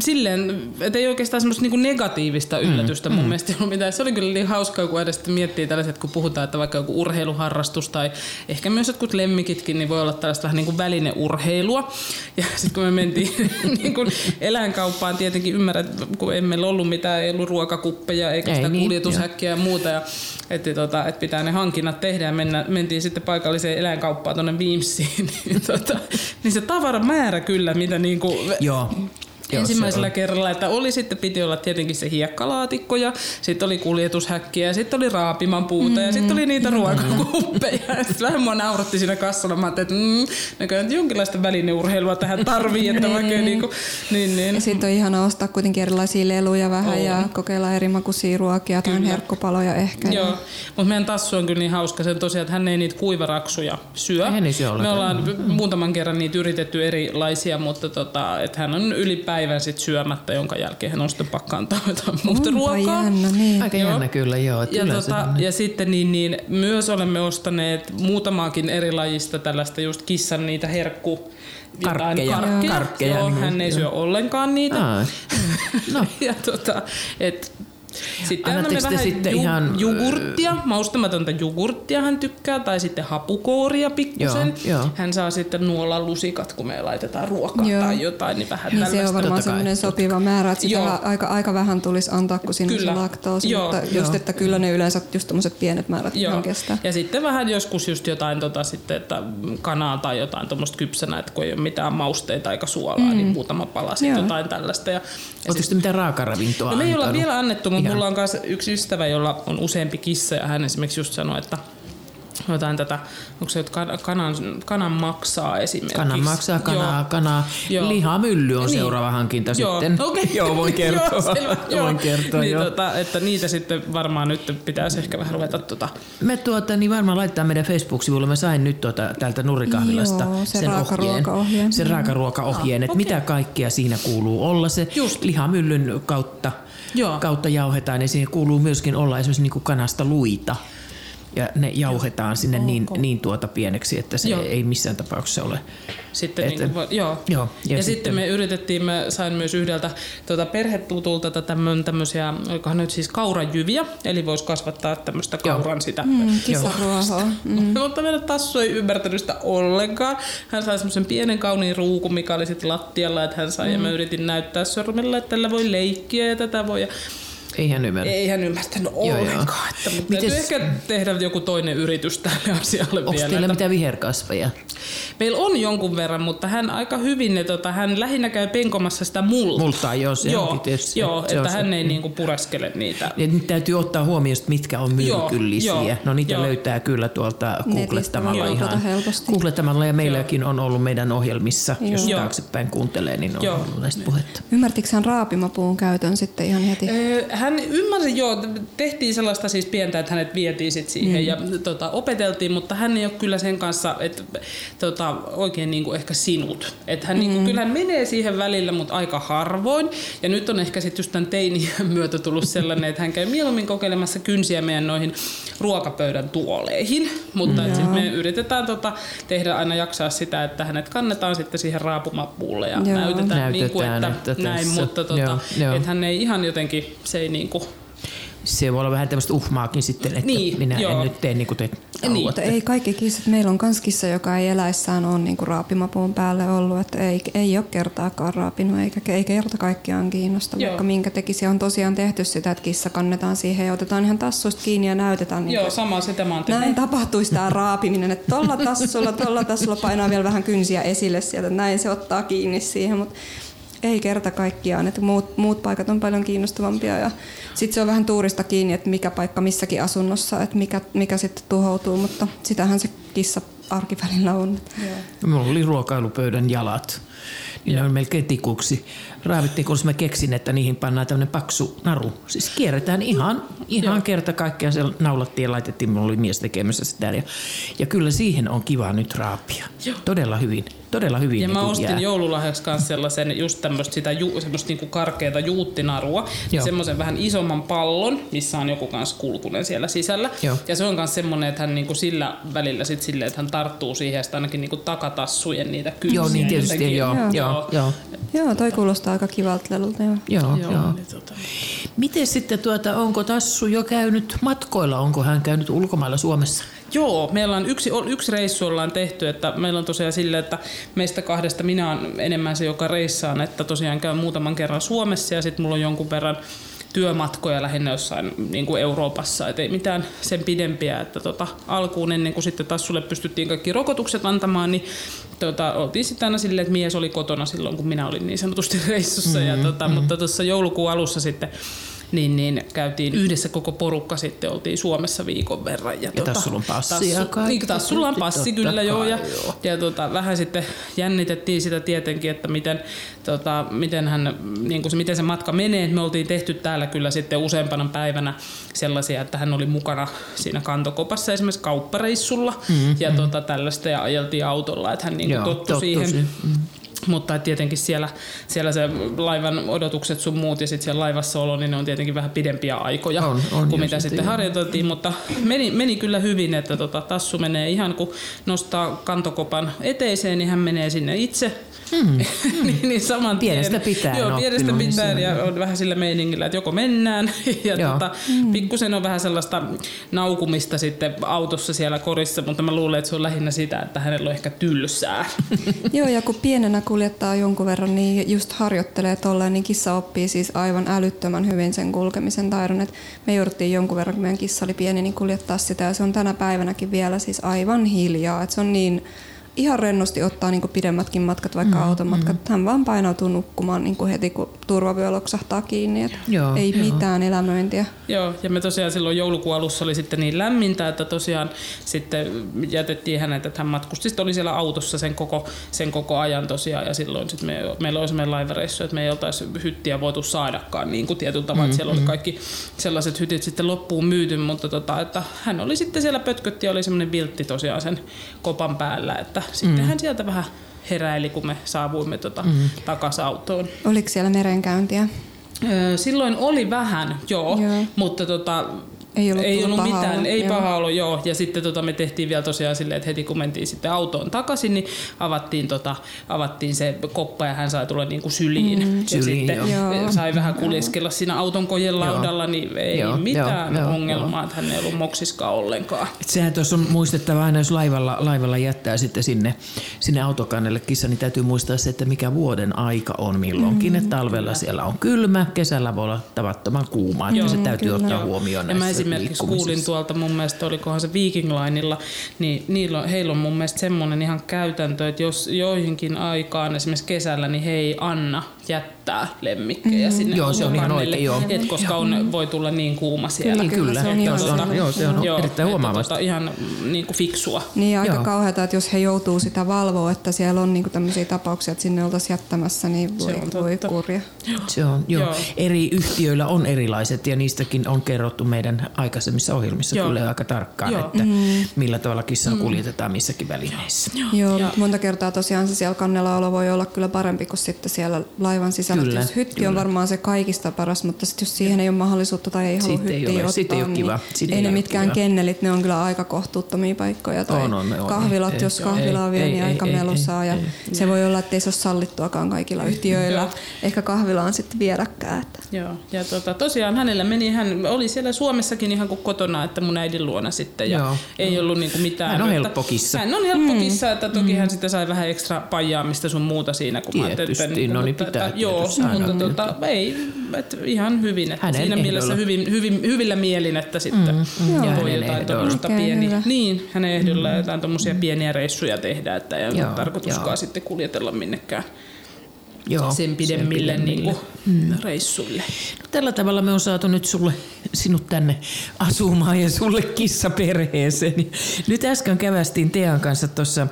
[SPEAKER 2] silleen, että ei oikeastaan semmoista niinku negatiivista mm, yllätystä mm, mun mm. mielestä ollut mitään. Se oli kyllä niin hauskaa, kun edes miettii tällaiset, kun puhutaan, että vaikka joku urheiluharrastus tai ehkä myös jotkut lemmikitkin, niin voi olla tällaista vähän niin kuin välineurheilua. Ja sitten kun me mentiin <laughs> niin kuin eläinkauppaan, tietenkin ymmärrät, kun emme ollut mitään, ei ollut ruokakuppeja eikä ei sitä niin, kuljetushäkkiä ja muuta. Ja, että, tota, että pitää ne hankinnat tehdä ja mennä, mentiin sitten paikalliseen eläinkauppaan tuonne Viimsiin. <laughs> niin, tota, niin se tavaramäärä kyllä, mitä niinku...
[SPEAKER 1] Joo
[SPEAKER 2] ensimmäisellä kerralla, että oli sitten, piti olla tietenkin se hiekkalaatikko ja sitten oli kuljetushäkkiä ja sitten oli raapiman puuta mm, ja sitten oli niitä mm, ruokakuppeja. Ja <laughs> sitten vähän mua nauratti siinä kassalla, mä että mm, näköjään jonkinlaista välineurheilua tähän tarvii, että <laughs> niin, vaikka niinku, niin, niin.
[SPEAKER 3] Ja sitten on ihana ostaa kuitenkin erilaisia leluja vähän on. ja kokeilla eri makuisia ruokia, tai herkkupaloja ehkä.
[SPEAKER 2] Joo, ja... mutta meidän tassu on kyllä niin hauska sen tosiaan, että hän ei niitä kuivaraksuja syö.
[SPEAKER 1] Ei niin syö
[SPEAKER 2] Me ollaan muutaman kerran niitä yritetty erilaisia, mutta tota, että hän on ylipäätään päivän sit syömättä, jonka jälkeen hän on sitten pakkaantaa jotain muuta ruokaa.
[SPEAKER 3] Jännä, niin.
[SPEAKER 1] Aika joo. jännä kyllä, joo.
[SPEAKER 2] Ja, tota, ja sitten niin, niin, myös olemme ostaneet muutamaakin eri lajista tällaista just kissan niitä herkku
[SPEAKER 1] karkkeja. karkkeja.
[SPEAKER 2] karkkeja joo, niin hän ei syö ollenkaan niitä.
[SPEAKER 1] Aa. <laughs>
[SPEAKER 2] No. ja tota, et sitten
[SPEAKER 1] annamme
[SPEAKER 2] vähän
[SPEAKER 1] sitten ju- ihan...
[SPEAKER 2] jogurttia, maustamatonta jogurttia hän tykkää, tai sitten hapukooria pikkusen. Joo, joo. Hän saa sitten nuolla lusikat, kun me laitetaan ruokaa joo. tai jotain, niin vähän
[SPEAKER 3] niin Se on varmaan semmoinen sopiva määrä, että sitä aika, aika vähän tulisi antaa, kun siinä kyllä. on laktoosi, joo, mutta just, että kyllä ne yleensä just tämmöiset pienet määrät joo. kestää.
[SPEAKER 2] Ja sitten vähän joskus just jotain tota, sitten, että kanaa tai jotain tuommoista kypsänä, että kun ei ole mitään mausteita eikä suolaa, niin mm. niin muutama pala sitten jotain tällaista. Ja,
[SPEAKER 1] ja sit... mitään raakaravintoa
[SPEAKER 2] no, me ei olla vielä annettu, mulla on myös yksi ystävä, jolla on useampi kissa ja hän esimerkiksi just sanoi, että jotain tätä, onko se, että kanan, kanan maksaa esimerkiksi.
[SPEAKER 1] Kanan maksaa, kanaa, joo. kanaa. Joo. Lihamylly on niin. seuraava hankinta joo. sitten.
[SPEAKER 2] Okay. <laughs>
[SPEAKER 1] joo, voin kertoa. <laughs> joo, selvä, joo. voin kertoa,
[SPEAKER 2] niin,
[SPEAKER 1] joo.
[SPEAKER 2] Tota, että niitä sitten varmaan nyt pitäisi ehkä vähän ruveta tota.
[SPEAKER 1] Me tuota, niin varmaan laittaa meidän Facebook-sivulle. Mä sain nyt tuota, täältä Nurrikahvilasta
[SPEAKER 3] joo,
[SPEAKER 1] se sen ohjeen. Sen raakaruokaohjeen, että okay. mitä kaikkea siinä kuuluu olla. Se Just. lihamyllyn kautta Joo. kautta jauhetaan ja siihen kuuluu myöskin olla esimerkiksi niin kuin kanasta luita ja ne jauhetaan sinne niin, niin tuota pieneksi, että se joo. ei missään tapauksessa ole.
[SPEAKER 2] Sitten että, niin kuin, joo. joo. Ja, ja sitten, sitten me yritettiin, mä sain myös yhdeltä tuota perhetutulta tämmöisiä, olikohan nyt siis kauranjyviä, eli voisi kasvattaa tämmöistä kauran joo. sitä.
[SPEAKER 3] Mm, mm. <laughs>
[SPEAKER 2] Mutta meidän tassu ei ymmärtänyt sitä ollenkaan. Hän sai semmoisen pienen kauniin ruukun, mikä oli sitten lattialla, että hän sai, mm. ja mä yritin näyttää sormella, että tällä voi leikkiä ja tätä voi. Ja
[SPEAKER 1] ei hän ymmärrä.
[SPEAKER 2] Ei hän ymmärtänyt ollenkaan. Että, mutta Mites... ehkä tehdä joku toinen yritys tälle asialle
[SPEAKER 1] Onko
[SPEAKER 2] vielä.
[SPEAKER 1] teillä mitään viherkasveja?
[SPEAKER 2] Meillä on jonkun verran, mutta hän aika hyvin, ne, tota, hän lähinnä käy penkomassa sitä multaa.
[SPEAKER 1] Multaa, joo. Se
[SPEAKER 2] joo, tietysti, joo se että hän se. ei niinku pureskele niitä.
[SPEAKER 1] Ja nyt täytyy ottaa huomioon, mitkä on myrkyllisiä. Joo, no niitä joo. löytää kyllä tuolta googlettamalla ihan.
[SPEAKER 3] Helposti.
[SPEAKER 1] Googlettamalla ja meilläkin on ollut meidän ohjelmissa, joo. jos joo. taaksepäin kuuntelee, niin on joo. ollut näistä puhetta.
[SPEAKER 3] Ymmärtikö hän raapimapuun käytön sitten ihan heti?
[SPEAKER 2] hän ymmärsi, joo, tehtiin sellaista siis pientä, että hänet vietiin sit siihen mm. ja tota, opeteltiin, mutta hän ei ole kyllä sen kanssa, että tota, oikein niin kuin ehkä sinut. Että hän niin mm. kyllä hän menee siihen välillä, mutta aika harvoin. Ja nyt on ehkä sitten just tämän teiniä <laughs> myötä tullut sellainen, että hän käy mieluummin kokeilemassa kynsiä meidän noihin ruokapöydän tuoleihin. Mutta mm. me yritetään tota, tehdä aina jaksaa sitä, että hänet kannetaan sitten siihen raapumapuulle ja
[SPEAKER 1] joo.
[SPEAKER 2] näytetään,
[SPEAKER 1] näytetään
[SPEAKER 2] niin kuin, että, että näin, mutta tota, joo, joo. että hän ei ihan jotenkin, se ei niin kuin,
[SPEAKER 1] se voi olla vähän tämmöistä uhmaakin sitten, että niin, minä joo. en nyt tee niin kuin te
[SPEAKER 3] niin. Mutta ei kaikki kissat. Meillä on myös kissa, joka ei eläissään ole niin raapimapuun päälle ollut. Että ei, ei ole kertaakaan raapinut eikä ei kerta kaikkiaan kiinnosta, Joo. vaikka minkä tekisi. On tosiaan tehty sitä, että kissa kannetaan siihen ja otetaan ihan tassuista kiinni ja näytetään. Niin
[SPEAKER 2] Joo, sama sitä mä
[SPEAKER 3] Näin tapahtuisi tämä raapiminen, että tuolla tassulla, tuolla tassulla painaa vielä vähän kynsiä esille sieltä. Näin se ottaa kiinni siihen. Mutta ei kerta kaikkiaan, että muut, muut paikat on paljon kiinnostavampia ja sitten se on vähän tuurista kiinni, että mikä paikka missäkin asunnossa, että mikä, mikä sitten tuhoutuu, mutta sitähän se kissa arkivälillä on.
[SPEAKER 1] Joo. Mulla oli ruokailupöydän jalat niin ne on melkein tikuksi. Raavittiin, kun mä keksin, että niihin pannaan tämmöinen paksu naru. Siis kierretään ihan, ihan kerta kaikkiaan. Se naulattiin ja laitettiin, mulla oli mies tekemässä sitä. Ja, ja kyllä siihen on kiva nyt raapia. Joo. Todella hyvin. Todella hyvin.
[SPEAKER 2] Ja
[SPEAKER 1] niin
[SPEAKER 2] mä ostin
[SPEAKER 1] jää.
[SPEAKER 2] joululahjaksi kanssa sellaisen just tämmöistä sitä ju, semmoista niinku karkeata juuttinarua.
[SPEAKER 1] Joo.
[SPEAKER 2] Semmoisen vähän isomman pallon, missä on joku kanssa kulkunen siellä sisällä.
[SPEAKER 1] Joo.
[SPEAKER 2] Ja se on myös semmoinen, että hän niinku sillä välillä sit silleen, että hän tarttuu siihen ja ainakin niinku takatassujen niitä kynsiä.
[SPEAKER 1] Joo, niin tietysti.
[SPEAKER 2] jotenkin.
[SPEAKER 1] Joo, joo, joo. joo.
[SPEAKER 3] Joo, toi kuulostaa aika kivalta lelulta. Joo.
[SPEAKER 1] Joo,
[SPEAKER 2] Joo,
[SPEAKER 1] joo.
[SPEAKER 2] niin tota.
[SPEAKER 1] Miten sitten tuota, onko Tassu jo käynyt matkoilla? Onko hän käynyt ulkomailla Suomessa?
[SPEAKER 2] Joo, meillä on yksi, yksi reissu ollaan tehty, että meillä on tosiaan sille, että meistä kahdesta minä on enemmän se, joka reissaan, että tosiaan käyn muutaman kerran Suomessa ja sitten mulla on jonkun verran työmatkoja lähinnä jossain niin kuin Euroopassa, et ei mitään sen pidempiä, että tota, alkuun ennen kuin sitten taas sulle pystyttiin kaikki rokotukset antamaan, niin tota, oltiin sitten aina silleen, että mies oli kotona silloin, kun minä olin niin sanotusti reissussa, mm-hmm, ja tota, mm-hmm. mutta tuossa joulukuun alussa sitten niin, niin käytiin yhdessä koko porukka sitten, oltiin Suomessa viikon verran. Ja,
[SPEAKER 1] Ja Tassulla on passi ja kaikki.
[SPEAKER 2] Niin, Tassulla on passi kyllä joo. Ja,
[SPEAKER 1] joo.
[SPEAKER 2] ja tota, vähän sitten jännitettiin sitä tietenkin, että miten, tota, miten, hän, niin kuin se, miten se matka menee. Me oltiin tehty täällä kyllä sitten useampana päivänä sellaisia, että hän oli mukana siinä kantokopassa esimerkiksi kauppareissulla mm, ja tota, tällaista ja ajeltiin autolla, että hän niin kuin
[SPEAKER 1] Joo,
[SPEAKER 2] tottui
[SPEAKER 1] tottu
[SPEAKER 2] siihen.
[SPEAKER 1] siihen. Mm.
[SPEAKER 2] Mutta et tietenkin siellä, siellä se laivan odotukset sun muut ja sitten siellä laivassa olo, niin ne on tietenkin vähän pidempiä aikoja
[SPEAKER 1] On, on,
[SPEAKER 2] kuin mitä
[SPEAKER 1] sitten
[SPEAKER 2] sitten harjoiteltiin. Mutta meni, meni kyllä hyvin, että tota, Tassu menee ihan kun nostaa kantokopan eteiseen, niin hän menee sinne itse. Mm, <laughs> niin, niin saman tien.
[SPEAKER 1] Pienestä pitäen
[SPEAKER 2] Joo, pienestä
[SPEAKER 1] se
[SPEAKER 2] ja
[SPEAKER 1] on.
[SPEAKER 2] vähän sillä meiningillä, että joko mennään <laughs> ja
[SPEAKER 1] Joo.
[SPEAKER 2] tota, pikkusen on vähän sellaista naukumista sitten autossa siellä korissa, mutta mä luulen, että se on lähinnä sitä, että hänellä on ehkä tylsää. <laughs>
[SPEAKER 3] Joo, ja kun pienenä kuljettaa jonkun verran, niin just harjoittelee tolleen, niin kissa oppii siis aivan älyttömän hyvin sen kulkemisen taidon. Et me jouduttiin jonkun verran, kun meidän kissa oli pieni, niin kuljettaa sitä, ja se on tänä päivänäkin vielä siis aivan hiljaa. Et se on niin ihan rennosti ottaa niin pidemmätkin matkat, vaikka mm, automatkat. Mm. Hän vaan painautuu nukkumaan niin heti, kun turvavyö loksahtaa kiinni. Et
[SPEAKER 1] Joo,
[SPEAKER 3] ei
[SPEAKER 1] joo.
[SPEAKER 3] mitään elämöintiä.
[SPEAKER 2] Joo, ja me tosiaan silloin joulukuun alussa oli sitten niin lämmintä, että tosiaan sitten jätettiin hänet, että hän matkusti. Sitten oli siellä autossa sen koko, sen koko ajan tosiaan, ja silloin sitten me, meillä oli semmoinen laivareissu, että me ei oltaisi hyttiä voitu saadakaan niin kuin tietyllä tavalla, että siellä oli kaikki sellaiset hytit sitten loppuun myyty, mutta tota, että hän oli sitten siellä pötkötti ja oli semmoinen viltti tosiaan sen kopan päällä, että sitten hän sieltä vähän heräili, kun me saavuimme tota, takaisin autoon.
[SPEAKER 3] Oliko siellä merenkäyntiä?
[SPEAKER 2] Öö, Silloin oli vähän, joo,
[SPEAKER 3] Joo.
[SPEAKER 2] joo. mutta tota,
[SPEAKER 3] Ei ollut
[SPEAKER 2] ei ollut
[SPEAKER 3] paha
[SPEAKER 2] mitään,
[SPEAKER 3] olo,
[SPEAKER 2] ei
[SPEAKER 3] joo.
[SPEAKER 2] paha olo, joo. Ja sitten tota, me tehtiin vielä tosiaan silleen, että heti kun mentiin sitten autoon takaisin, niin avattiin, tota, avattiin se koppa ja hän sai tulla niinku syliin. Mm, ja
[SPEAKER 1] Syliin,
[SPEAKER 2] sitten
[SPEAKER 3] joo.
[SPEAKER 2] sai vähän kuljeskella siinä auton kojen laudalla, niin ei
[SPEAKER 1] Joo,
[SPEAKER 2] mitään
[SPEAKER 1] joo, joo,
[SPEAKER 2] ongelmaa, että hän ei ollut moksiskaan ollenkaan.
[SPEAKER 1] Et sehän tuossa on muistettava aina, jos laivalla, laivalla jättää sitten sinne, sinne autokannelle kissa, niin täytyy muistaa se, että mikä vuoden aika on milloinkin. Mm, että talvella siellä on kylmä, kesällä voi olla tavattoman kuuma, että
[SPEAKER 2] Joo,
[SPEAKER 1] se täytyy
[SPEAKER 3] kyllä.
[SPEAKER 1] ottaa huomioon näissä
[SPEAKER 2] esimerkiksi kuulin tuolta mun mielestä, olikohan se Viking Linella, niin niillä on, heillä on mun mielestä semmoinen ihan käytäntö, että jos joihinkin aikaan, esimerkiksi kesällä, niin he ei anna jättää lemmikkejä sinne
[SPEAKER 1] Joo, se on ihan oikein, joo.
[SPEAKER 2] Et koska on, voi tulla niin kuuma siellä.
[SPEAKER 1] Niin, kyllä.
[SPEAKER 3] se on
[SPEAKER 1] Joo,
[SPEAKER 3] ihan
[SPEAKER 1] se on,
[SPEAKER 3] selvä.
[SPEAKER 1] joo, se on
[SPEAKER 2] Joo,
[SPEAKER 1] erittäin huomaavasti.
[SPEAKER 2] Tota, ihan niin kuin fiksua.
[SPEAKER 3] Niin aika
[SPEAKER 1] Joo.
[SPEAKER 3] kauheata, että jos he joutuu sitä valvoa, että siellä on niinku tämmöisiä tapauksia, että sinne oltaisiin jättämässä, niin voi,
[SPEAKER 2] on
[SPEAKER 3] voi kurja.
[SPEAKER 1] Se on, joo.
[SPEAKER 2] Joo.
[SPEAKER 1] Eri yhtiöillä on erilaiset ja niistäkin on kerrottu meidän aikaisemmissa ohjelmissa
[SPEAKER 2] Joo.
[SPEAKER 1] kyllä aika tarkkaan,
[SPEAKER 2] Joo.
[SPEAKER 1] että millä tavalla kissaa kuljetetaan missäkin välineissä.
[SPEAKER 3] Joo, mutta monta kertaa tosiaan se siellä kannella olo voi olla kyllä parempi kuin sitten siellä laivan sisällä.
[SPEAKER 1] Kyllä,
[SPEAKER 3] Jos hytti
[SPEAKER 1] kyllä.
[SPEAKER 3] on varmaan se kaikista paras, mutta sitten jos siihen ei ole mahdollisuutta tai ei halua
[SPEAKER 1] Sitten ei
[SPEAKER 3] hyttiä
[SPEAKER 1] ole-
[SPEAKER 3] ottaa,
[SPEAKER 1] sitten ei ole
[SPEAKER 3] niin
[SPEAKER 1] kiva. Sitten
[SPEAKER 3] ei
[SPEAKER 1] ei
[SPEAKER 3] ne
[SPEAKER 1] ole
[SPEAKER 3] mitkään
[SPEAKER 1] kiva.
[SPEAKER 3] kennelit, ne on kyllä aika kohtuuttomia paikkoja. Tai
[SPEAKER 1] On, on, on.
[SPEAKER 3] kahvilat,
[SPEAKER 1] Ei,
[SPEAKER 3] jos
[SPEAKER 1] ei,
[SPEAKER 3] kahvila on
[SPEAKER 1] ei,
[SPEAKER 3] vielä,
[SPEAKER 1] ei,
[SPEAKER 3] niin
[SPEAKER 1] ei,
[SPEAKER 3] aika
[SPEAKER 1] ei,
[SPEAKER 3] melusaa.
[SPEAKER 1] ei,
[SPEAKER 3] ja
[SPEAKER 1] ei.
[SPEAKER 3] se voi olla, että ei se ole sallittuakaan kaikilla yhtiöillä.
[SPEAKER 2] Joo.
[SPEAKER 3] Ehkä kahvilaan sitten viedäkään. Että.
[SPEAKER 2] Joo, ja tota, tosiaan hänellä meni, hän oli siellä Suomessakin ihan kuin kotona, että mun äidin luona sitten, ja
[SPEAKER 1] Joo,
[SPEAKER 2] ei ollut niinku mitään.
[SPEAKER 1] Hän on helppo kissa.
[SPEAKER 2] Hän on helppo kissa, että toki hän sitten sai vähän ekstra pajaamista sun muuta siinä, kun mä ajattelin, että,
[SPEAKER 1] Tietysti, no niin
[SPEAKER 2] mutta,
[SPEAKER 1] pitää
[SPEAKER 2] että, joo,
[SPEAKER 1] tietysti
[SPEAKER 2] mutta
[SPEAKER 1] tietysti.
[SPEAKER 2] tota, ei, että ihan hyvin, että
[SPEAKER 1] Hänen
[SPEAKER 2] siinä mielessä
[SPEAKER 1] ehdoilla.
[SPEAKER 2] hyvin, hyvin, hyvillä mielin, että sitten mm,
[SPEAKER 1] Ja
[SPEAKER 2] voi jotain tuommoista pieni,
[SPEAKER 3] hyvä.
[SPEAKER 2] niin, hänen ehdolla jotain tuommoisia pieniä reissuja tehdä, että ei ole tarkoituskaan sitten kuljetella minnekään
[SPEAKER 1] Joo,
[SPEAKER 2] sen pidemmille,
[SPEAKER 1] sen
[SPEAKER 2] Niin kuin, reissuille.
[SPEAKER 1] No, tällä tavalla me on saatu nyt sulle, sinut tänne asumaan ja sulle kissaperheeseen. Nyt äsken kävästiin Tean kanssa tuossa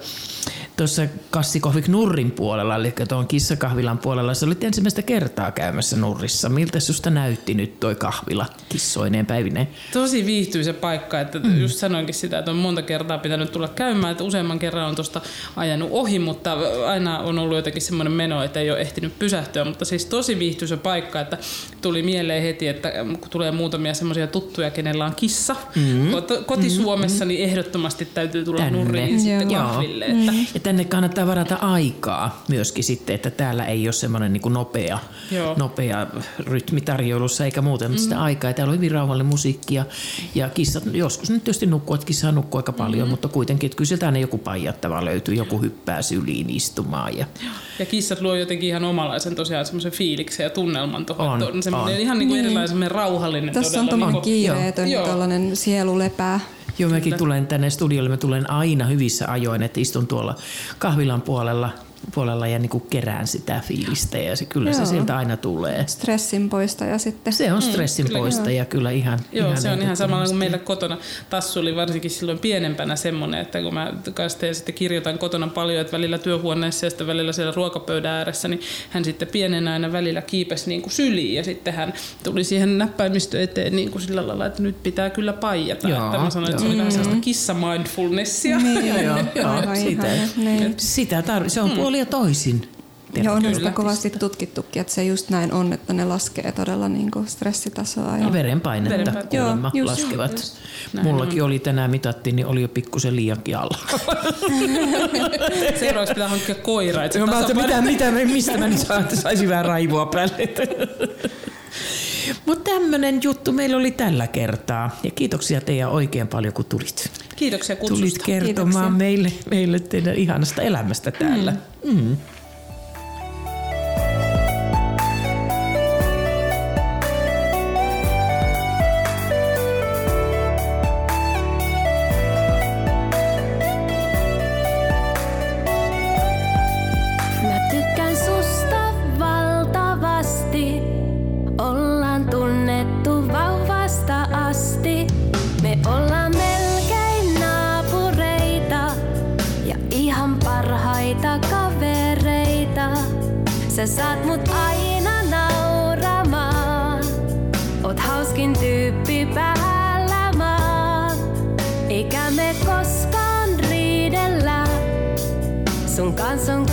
[SPEAKER 4] tuossa Kassikohvik Nurrin puolella, eli tuon kissakahvilan puolella. Sä olit ensimmäistä kertaa käymässä Nurrissa. Miltä susta näytti nyt toi kahvila kissoineen päivineen?
[SPEAKER 2] Tosi viihtyisä paikka, että mm. just sanoinkin sitä, että on monta kertaa pitänyt tulla käymään, että useamman kerran on tuosta ajanut ohi, mutta aina on ollut jotenkin semmoinen meno, että ei ole ehtinyt pysähtyä, mutta siis tosi viihtyisä paikka, että tuli mieleen heti, että kun tulee muutamia semmoisia tuttuja, kenellä on kissa mm. koti-Suomessa, mm. niin ehdottomasti täytyy tulla Tänne. Nurriin sitten kahville. Että.
[SPEAKER 4] Mm. Tänne kannattaa varata aikaa myöskin sitten, että täällä ei ole semmoinen niin nopea, nopea rytmi tarjoulussa eikä muuten, mutta mm. sitä aikaa. Ja täällä on hyvin rauhallinen musiikki ja, ja kissat, joskus nyt tietysti nukkuu, että kissa nukkuu aika paljon, mm. mutta kuitenkin, että kyllä sieltä aina joku paijattava löytyy, joku hyppää syliin istumaan. Ja,
[SPEAKER 2] ja kissat luo jotenkin ihan omalaisen tosiaan semmoisen fiiliksen ja tunnelman tuohon. On, on, ihan niin kuin niin. erilainen rauhallinen.
[SPEAKER 3] Tässä on tuommoinen niin kiireetön, tällainen sielu lepää.
[SPEAKER 4] Joo, mäkin tulen tänne studiolle, mä tulen aina hyvissä ajoin, että istun tuolla kahvilan puolella puolella ja niin kuin kerään sitä fiilistä ja se, kyllä Joo. se sieltä aina tulee.
[SPEAKER 3] Stressin poistaja sitten.
[SPEAKER 4] Se on mm, stressin mm, poistaja kyllä, kyllä ihan
[SPEAKER 2] Joo, ihan se on ihan samalla kuin meillä kotona. Tassu oli varsinkin silloin pienempänä semmoinen, että kun mä kanssa sitten kirjoitan kotona paljon, että välillä työhuoneessa ja sitten välillä siellä ruokapöydän ääressä, niin hän sitten pienenä aina välillä kiipesi niin kuin syliin ja sitten hän tuli siihen näppäimistö eteen niin kuin sillä lailla, että nyt pitää kyllä paijata. Joo, että mä sanoin, että se oli vähän sellaista kissa mindfulnessia.
[SPEAKER 4] Niin, joo, joo, joo, sitä, niin. sitä tarvitsee. Se on mm puoli ja toisin.
[SPEAKER 3] Ja on sitä kovasti tutkittukin, että se just näin on, että ne laskee todella niin kuin stressitasoa. Ja,
[SPEAKER 4] ja verenpainetta Verenpaine. kuulemma Joo, just, laskevat. Just. Mullakin on. oli tänään mitattiin, niin oli jo pikkusen liiankin alla. <laughs>
[SPEAKER 2] Seuraavaksi pitää hankkia koira. Että
[SPEAKER 4] mä mitä, mitä, mistä mä nyt saisin vähän raivoa päälle. <laughs> Mutta tämmöinen juttu meillä oli tällä kertaa. Ja kiitoksia teidän oikein paljon, kun tulit.
[SPEAKER 2] Kiitoksia kutsusta.
[SPEAKER 4] Tulit kertomaan kiitoksia. meille, meille teidän ihanasta elämästä täällä. Mm. Mm. Sä saat mut aina nauramaan. Oot hauskin tyyppi päällä maan. Eikä me koskaan riidellä. Sun kans on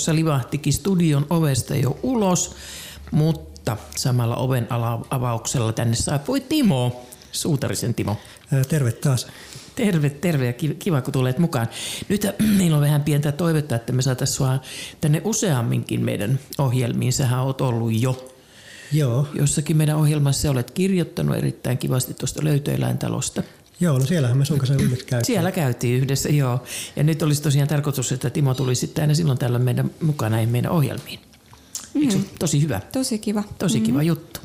[SPEAKER 1] Tuossa livahtikin studion ovesta jo ulos, mutta samalla oven avauksella tänne saapui Timo, Suutarisen Timo.
[SPEAKER 5] Terve taas.
[SPEAKER 1] Terve, terve ja kiva kun tulet mukaan. Nyt äh, <clears throat> meillä on vähän pientä toivetta, että me saataisiin sua tänne useamminkin meidän ohjelmiin. Sähän oot ollut jo
[SPEAKER 5] Joo.
[SPEAKER 1] Jossakin meidän ohjelmassa olet kirjoittanut erittäin kivasti tuosta löytöeläintalosta.
[SPEAKER 5] Joo, no siellähän me sun kanssa yhdessä käytiin.
[SPEAKER 1] Siellä käytiin yhdessä, joo. Ja nyt olisi tosiaan tarkoitus, että Timo tuli sitten aina silloin tällä meidän mukana näihin meidän ohjelmiin. Mm. Tosi hyvä.
[SPEAKER 3] Tosi kiva.
[SPEAKER 1] Tosi mm-hmm. kiva juttu.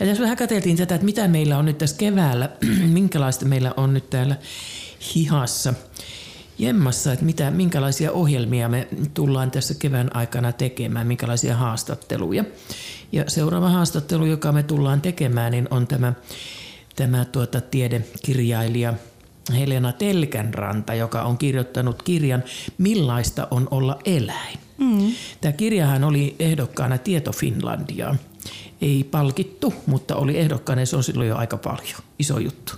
[SPEAKER 1] Ja tässä vähän katseltiin tätä, että mitä meillä on nyt tässä keväällä, <clears throat> minkälaista meillä on nyt täällä hihassa jemmassa, että mitä, minkälaisia ohjelmia me tullaan tässä kevään aikana tekemään, minkälaisia haastatteluja. Ja seuraava haastattelu, joka me tullaan tekemään, niin on tämä, tämä tuota tiedekirjailija Helena Telkänranta, joka on kirjoittanut kirjan Millaista on olla eläin. Mm. Tämä kirjahan oli ehdokkaana Tieto Finlandiaan. Ei palkittu, mutta oli ehdokkaana ja se on silloin jo aika paljon. Iso juttu.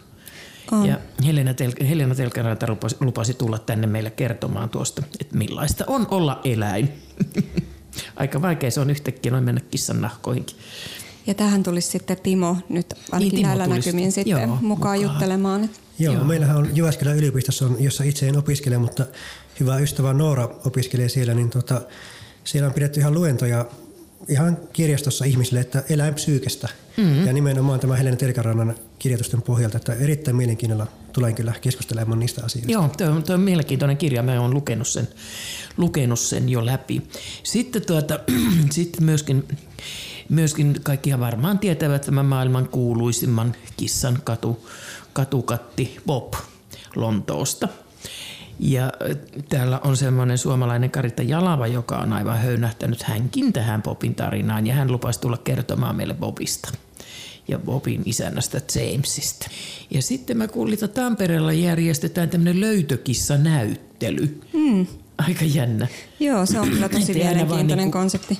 [SPEAKER 1] On. Ja Helena, Tel- Helena Telkänranta lupasi, lupasi tulla tänne meille kertomaan tuosta, että millaista on olla eläin. <laughs> Aika vaikea se on yhtäkkiä noin mennä kissan nahkoihinkin.
[SPEAKER 3] Ja tähän tulisi sitten Timo nyt ainakin niin, näillä näkymin sitten joo, mukaan, mukaan juttelemaan.
[SPEAKER 5] Joo, joo, meillähän on Jyväskylän yliopistossa, on, jossa itse en opiskele, mutta hyvä ystävä Noora opiskelee siellä, niin tota, siellä on pidetty ihan luentoja ihan kirjastossa ihmisille, että eläinpsyykestä. Mm-hmm. Ja nimenomaan tämä Helena Telkarannan kirjoitusten pohjalta, että erittäin mielenkiinnolla tulen kyllä keskustelemaan niistä asioista.
[SPEAKER 1] Joo, tuo on, tuo on mielenkiintoinen kirja. Mä oon lukenut sen, lukenut sen jo läpi. Sitten, tuota, <clears throat> sitten myöskin, myöskin kaikkia varmaan tietävät tämän maailman kuuluisimman kissan katu, katukatti Bob Lontoosta – ja täällä on semmoinen suomalainen Karita Jalava, joka on aivan höynähtänyt hänkin tähän Bobin tarinaan ja hän lupasi tulla kertomaan meille Bobista ja Bobin isännästä Jamesista. Ja sitten mä kuulin, että Tampereella järjestetään tämmöinen löytökissa-näyttely. Hmm. Aika jännä.
[SPEAKER 3] Joo, se on kyllä tosi mielenkiintoinen niin konsepti.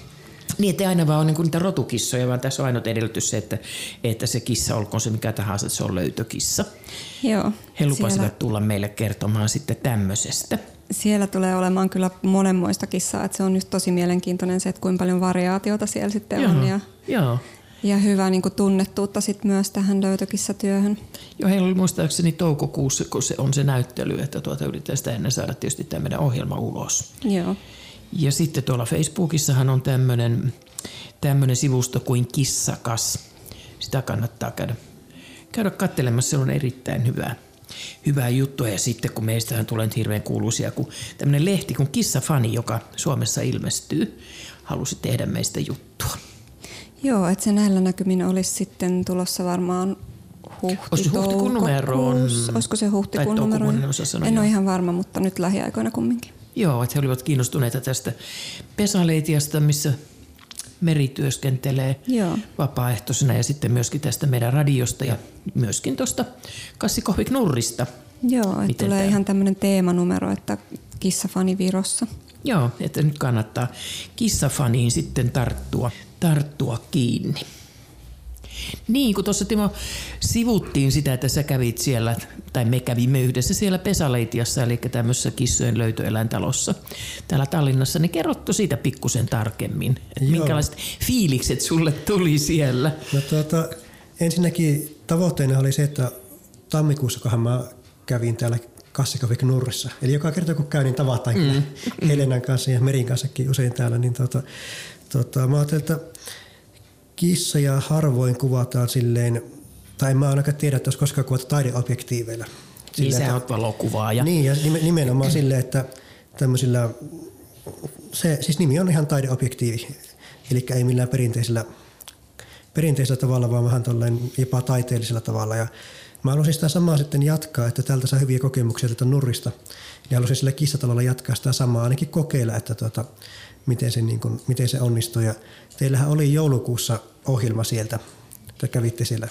[SPEAKER 1] Niin, että aina vaan on niin niitä rotukissoja, vaan tässä on ainoa edellytys se, että, että se kissa, olkoon se mikä tahansa, että se on löytökissa.
[SPEAKER 3] Joo.
[SPEAKER 1] He lupasivat siellä, tulla meille kertomaan sitten tämmöisestä.
[SPEAKER 3] Siellä tulee olemaan kyllä monenmoista kissaa, että se on just tosi mielenkiintoinen se, että kuinka paljon variaatiota siellä sitten Joo. on. Ja,
[SPEAKER 1] Joo.
[SPEAKER 3] ja hyvä niin tunnettuutta sit myös tähän löytökissatyöhön.
[SPEAKER 1] Joo, heillä oli muistaakseni toukokuussa, kun se on se näyttely, että tuota yritetään sitä ennen saada tietysti tämä meidän ohjelma ulos.
[SPEAKER 3] Joo.
[SPEAKER 1] Ja sitten tuolla Facebookissahan on tämmöinen tämmöinen sivusto kuin Kissakas. Sitä kannattaa käydä, käydä katselemassa, se on erittäin hyvää, hyvää juttua. Ja sitten kun meistähän tulee hirveän kuuluisia, kun tämmöinen lehti kuin Kissafani, joka Suomessa ilmestyy, halusi tehdä meistä juttua.
[SPEAKER 3] Joo, että se näillä näkymin olisi sitten tulossa varmaan huhti
[SPEAKER 1] huhtikuun numeroon.
[SPEAKER 3] Olisiko se huhtikuun numero? En ole ihan varma, mutta nyt lähiaikoina kumminkin.
[SPEAKER 1] Joo, että he olivat kiinnostuneita tästä Pesaleitiasta, missä Meri työskentelee Joo. vapaaehtoisena ja sitten myöskin tästä meidän radiosta ja myöskin tuosta Kassi Nurrista.
[SPEAKER 3] Joo, että tulee tämä? ihan tämmöinen teemanumero, että kissafani Virossa.
[SPEAKER 1] Joo, että nyt kannattaa kissafaniin sitten tarttua, tarttua kiinni. Niin, kun tuossa Timo sivuttiin sitä, että sä kävit siellä, tai me kävimme yhdessä siellä Pesaleitiassa, eli tämmöisessä kissojen löytöeläintalossa täällä Tallinnassa, niin kerrottu siitä pikkusen tarkemmin, että minkälaiset fiilikset sulle tuli siellä?
[SPEAKER 5] No tuota, ensinnäkin tavoitteena oli se, että tammikuussa, kohan mä kävin täällä Kassikavik Nurrissa. Eli joka kerta kun käyn, niin tavataan mm. Helenan kanssa ja Merin kanssakin usein täällä. Niin tuota, tuota, mä ajattelin, että kissoja harvoin kuvataan silleen, tai en mä ainakaan tiedä, että olisi koskaan kuvattu taideobjektiiveilla.
[SPEAKER 1] Niin sä oot valokuvaaja.
[SPEAKER 5] Niin, ja nimenomaan silleen, että tämmöisillä, se, siis nimi on ihan taideobjektiivi, eli ei millään perinteisellä, perinteisellä tavalla, vaan vähän jopa taiteellisella tavalla. Ja mä haluaisin sitä samaa sitten jatkaa, että täältä saa hyviä kokemuksia tätä nurrista. Ja haluaisin sillä kissatalolla jatkaa sitä samaa, ainakin kokeilla, että tuota, miten se, niin kuin, miten se onnistui. Ja teillähän oli joulukuussa ohjelma sieltä, että kävitte siellä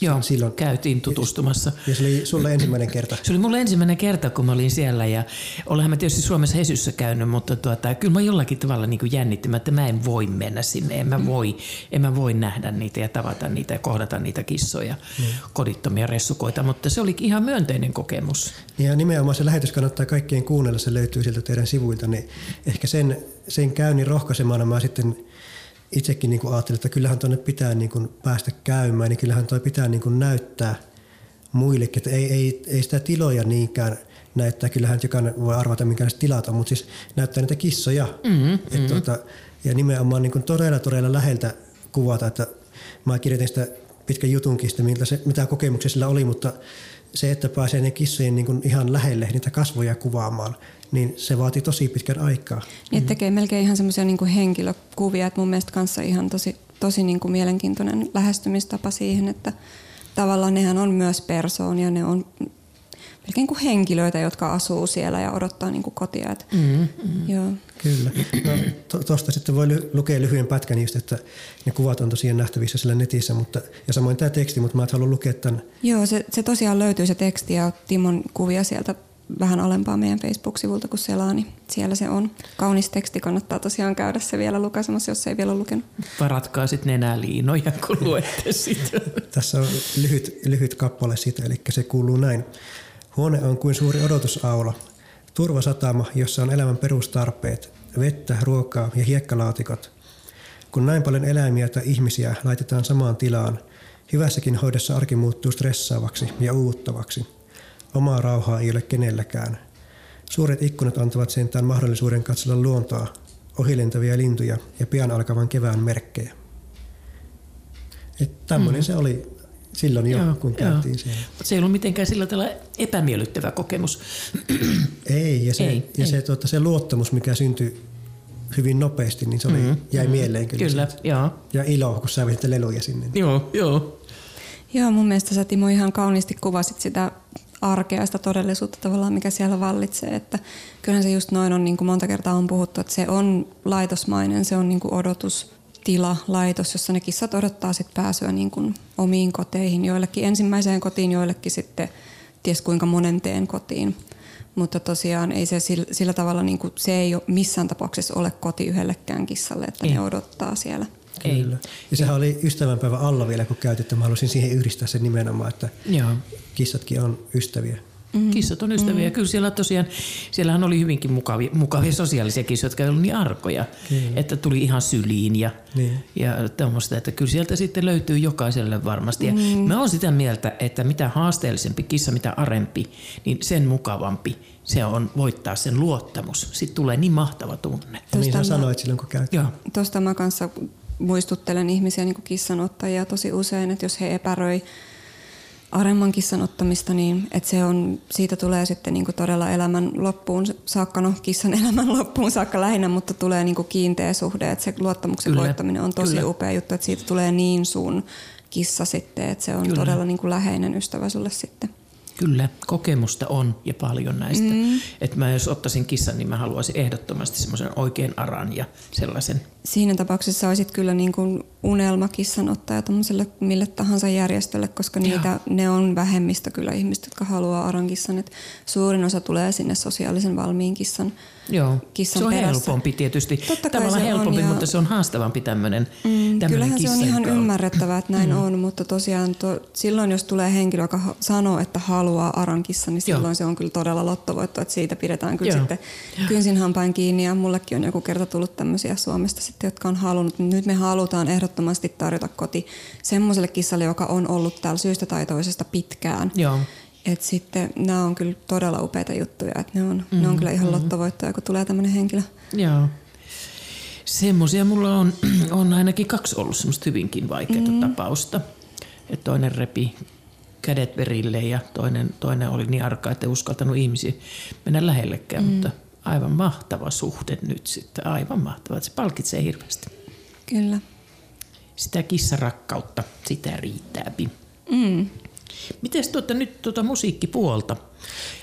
[SPEAKER 1] Joo, silloin käytiin tutustumassa.
[SPEAKER 5] Ja se oli sulle ensimmäinen kerta?
[SPEAKER 1] Se oli mulle ensimmäinen kerta, kun mä olin siellä ja olenhan mä tietysti Suomessa Hesyssä käynyt, mutta tuota, kyllä mä jollakin tavalla niin jännitti, että mä en voi mennä sinne, en mä voi, en mä voi nähdä niitä ja tavata niitä ja kohdata niitä kissoja, mm. kodittomia ressukoita, mutta se oli ihan myönteinen kokemus.
[SPEAKER 5] Ja nimenomaan se lähetys kannattaa kaikkien kuunnella, se löytyy sieltä teidän sivuilta, niin ehkä sen, sen käynnin rohkaisemana mä sitten itsekin niin kuin ajattelin, että kyllähän tuonne pitää niin kuin päästä käymään, niin kyllähän tuo pitää niin kuin näyttää muillekin, että ei, ei, ei sitä tiloja niinkään näyttää, kyllähän jokainen voi arvata minkälaiset tilat on, mutta siis näyttää niitä kissoja. Mm-hmm, että mm-hmm. Tuota, ja nimenomaan niin kuin todella todella läheltä kuvata, että mä kirjoitin sitä pitkän jutunkin sitä, miltä se, mitä kokemuksia sillä oli, mutta se, että pääsee ne kissojen niin kuin ihan lähelle niitä kasvoja kuvaamaan, niin se vaatii tosi pitkän aikaa.
[SPEAKER 3] Niin mm. tekee melkein ihan semmoisia niin henkilökuvia, että mun mielestä kanssa ihan tosi, tosi niin kuin mielenkiintoinen lähestymistapa siihen, että tavallaan nehän on myös persoonia, ne on melkein kuin henkilöitä, jotka asuu siellä ja odottaa niin kuin kotia. Että, mm, mm.
[SPEAKER 5] Joo. Kyllä. No, Tuosta sitten voi lukea lyhyen pätkän just, että ne kuvat on tosiaan nähtävissä siellä netissä, mutta, ja samoin tämä teksti, mutta mä haluan lukea tämän.
[SPEAKER 3] Joo, se, se tosiaan löytyy se teksti ja Timon kuvia sieltä vähän alempaa meidän Facebook-sivulta kuin selaa, niin siellä se on. Kaunis teksti, kannattaa tosiaan käydä se vielä lukaisemassa, jos ei vielä ole lukenut.
[SPEAKER 1] Varatkaa sitten nenäliinoja, kun luette sitä.
[SPEAKER 5] Tässä on lyhyt, lyhyt kappale siitä, eli se kuuluu näin. Huone on kuin suuri odotusaula. Turvasatama, jossa on elämän perustarpeet, vettä, ruokaa ja hiekkalaatikot. Kun näin paljon eläimiä tai ihmisiä laitetaan samaan tilaan, hyvässäkin hoidossa arki muuttuu stressaavaksi ja uuttavaksi – Omaa rauhaa ei ole kenelläkään. Suuret ikkunat antavat sentään mahdollisuuden katsella luontoa, ohilentavia lintuja ja pian alkavan kevään merkkejä. Tämmöinen mm. se oli silloin jo, joo, kun käytiin joo. siellä.
[SPEAKER 1] Mutta se ei ollut mitenkään sillä tavalla epämiellyttävä kokemus. <clears throat>
[SPEAKER 5] ei, ja se, ei, ja ei. se, tuota, se luottamus, mikä syntyi hyvin nopeasti, niin se oli, mm, jäi mm, mieleen kyllä.
[SPEAKER 1] Kyllä, joo.
[SPEAKER 5] Ja ilo, kun sä leluja sinne.
[SPEAKER 1] Joo, joo.
[SPEAKER 3] Joo, mun mielestä sä Timo ihan kauniisti kuvasit sitä arkea, sitä todellisuutta tavallaan, mikä siellä vallitsee. Että kyllähän se just noin on, niin kuin monta kertaa on puhuttu, että se on laitosmainen, se on niin kuin odotustila, laitos, jossa ne kissat odottaa sit pääsyä niin kuin omiin koteihin, joillekin ensimmäiseen kotiin, joillekin sitten ties kuinka monenteen kotiin. Mutta tosiaan ei se sillä, sillä tavalla, niin kuin, se ei ole missään tapauksessa ole koti yhdellekään kissalle, että ei. ne odottaa siellä.
[SPEAKER 5] Kyllä. Ja sehän oli ystävänpäivä alla vielä, kun käytit, että mä halusin siihen yhdistää sen nimenomaan, että Joo. kissatkin on ystäviä.
[SPEAKER 1] Mm. Kissat on ystäviä. Mm. Kyllä siellä tosiaan, siellähän oli hyvinkin mukavia, mukavia sosiaalisia kissoja, jotka olivat niin arkoja, kyllä. että tuli ihan syliin ja, niin. ja tämmöistä, että kyllä sieltä sitten löytyy jokaiselle varmasti. Ja mm. mä oon sitä mieltä, että mitä haasteellisempi kissa, mitä arempi, niin sen mukavampi se on voittaa sen luottamus. Sitten tulee niin mahtava tunne.
[SPEAKER 5] Niin sä sanoit silloin, kun käyt.
[SPEAKER 3] Tuosta mä kanssa muistuttelen ihmisiä niin kuin kissanottajia tosi usein, että jos he epäröi aremman kissan ottamista, niin että se on, siitä tulee sitten niin kuin todella elämän loppuun saakka, no kissan <laughs> elämän loppuun saakka lähinnä, mutta tulee niin kuin kiinteä suhde, että se luottamuksen Kyllä. voittaminen on tosi Kyllä. upea juttu, että siitä tulee niin sun kissa sitten, että se on Kyllä. todella niin kuin läheinen ystävä sulle sitten.
[SPEAKER 1] Kyllä, kokemusta on ja paljon näistä. Mm. Että mä jos ottaisin kissan, niin mä haluaisin ehdottomasti semmoisen oikein aran ja sellaisen.
[SPEAKER 3] Siinä tapauksessa olisit kyllä niin kuin unelmakissan ottaja mille tahansa järjestölle, koska niitä, ne on vähemmistö kyllä ihmiset, jotka haluaa aran kissan. Et suurin osa tulee sinne sosiaalisen valmiin kissan
[SPEAKER 1] Joo, kissan se on perässä. helpompi tietysti. Totta kai Tavallaan se helpompi, on, mutta se on haastavampi tämmöinen mm,
[SPEAKER 3] Kyllähän se on ihan ymmärrettävää, että näin mm. on, mutta tosiaan to, silloin jos tulee henkilö, joka sanoo, että haluaa arankissa, niin silloin Joo. se on kyllä todella lottovoitto, että siitä pidetään kyllä Joo. sitten kynsin hampain kiinni ja mullekin on joku kerta tullut tämmöisiä Suomesta sitten, jotka on halunnut. Nyt me halutaan ehdottomasti tarjota koti semmoiselle kissalle, joka on ollut täällä syystä tai toisesta pitkään. Joo. Et sitten nämä on kyllä todella upeita juttuja, että ne on, mm, ne on kyllä ihan mm. lottovoittoja, kun tulee tämmöinen henkilö.
[SPEAKER 1] Joo. Semmoisia mulla on, on ainakin kaksi ollut semmoista hyvinkin vaikeaa mm. tapausta. Et toinen repi kädet verille ja toinen, toinen oli niin arka, että ei uskaltanut ihmisiä mennä lähellekään, mm. mutta aivan mahtava suhde nyt sitten, aivan mahtava, että se palkitsee hirveästi.
[SPEAKER 3] Kyllä.
[SPEAKER 1] Sitä kissarakkautta, sitä riittääpi. Mm. Miten tuota, nyt tuota musiikkipuolta?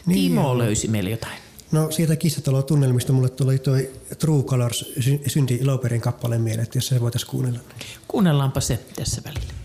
[SPEAKER 1] Niin, Timo löysi meille jotain.
[SPEAKER 5] No siitä kissatalo-tunnelmista mulle tuli toi True Colors Synti Iloperin kappaleen mieleen, että jos se voitaisiin kuunnella.
[SPEAKER 1] Kuunnellaanpa se tässä välillä.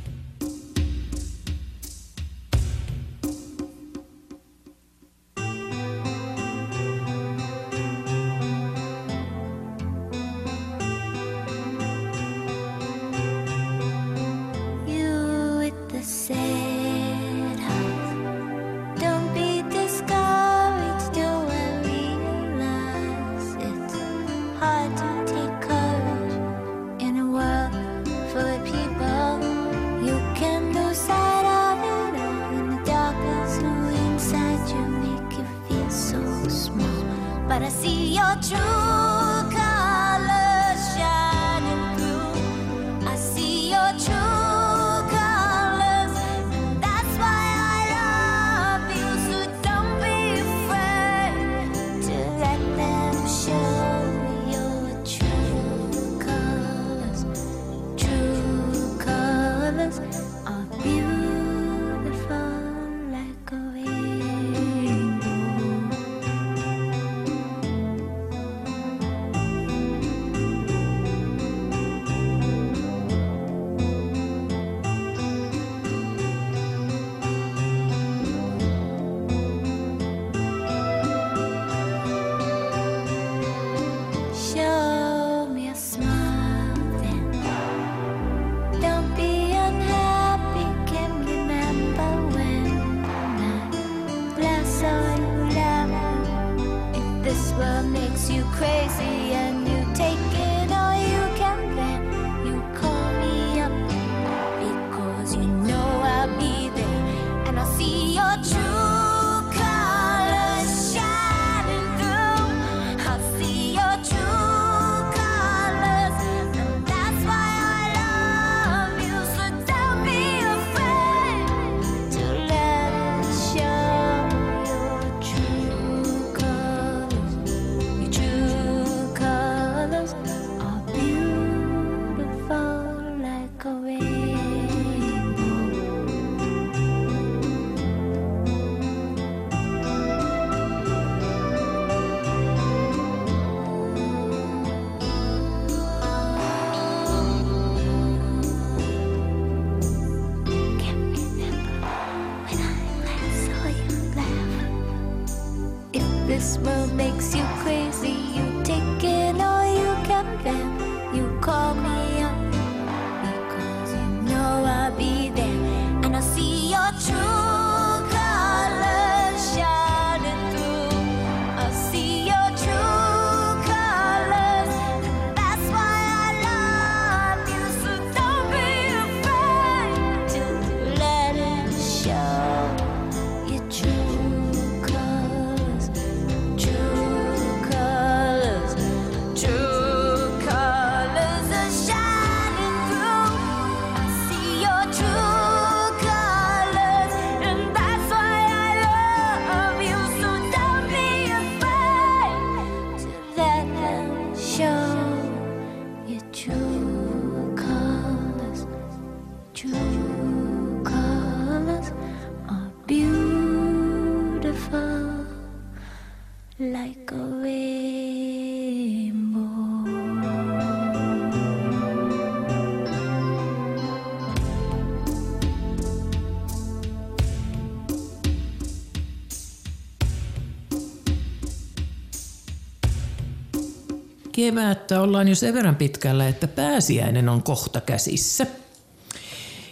[SPEAKER 1] Kevättä ollaan jo sen verran pitkällä, että pääsiäinen on kohta käsissä.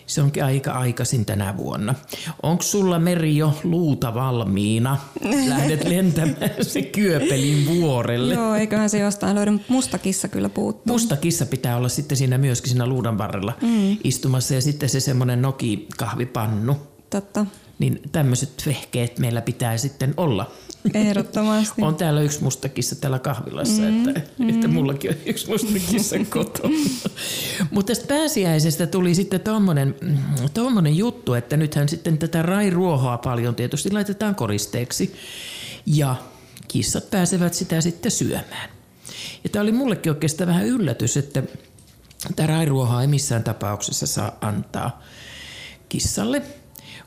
[SPEAKER 1] Se onkin aika aikaisin tänä vuonna. Onko sulla Meri jo luuta valmiina? Lähdet <laughs> lentämään se Kyöpelin vuorelle.
[SPEAKER 3] Joo, eiköhän se jostain löydy, mutta musta kissa kyllä puuttuu.
[SPEAKER 1] Musta kissa pitää olla sitten siinä myöskin siinä luudan varrella mm. istumassa ja sitten se semmoinen noki kahvipannu.
[SPEAKER 3] Totta,
[SPEAKER 1] Niin tämmöiset vehkeet meillä pitää sitten olla.
[SPEAKER 3] ehdottomasti.
[SPEAKER 1] On täällä yksi mustakissa täällä kahvilassa, mm, että, mm. että mullakin on yksi mustakissa kotona. Mutta tästä pääsiäisestä tuli sitten tommonen, mm, tommonen juttu, että nythän sitten tätä rairuohoa paljon tietysti laitetaan koristeeksi ja kissat pääsevät sitä sitten syömään. Ja tämä oli mullekin oikeastaan vähän yllätys, että tämä rairuohoa ei missään tapauksessa saa antaa kissalle,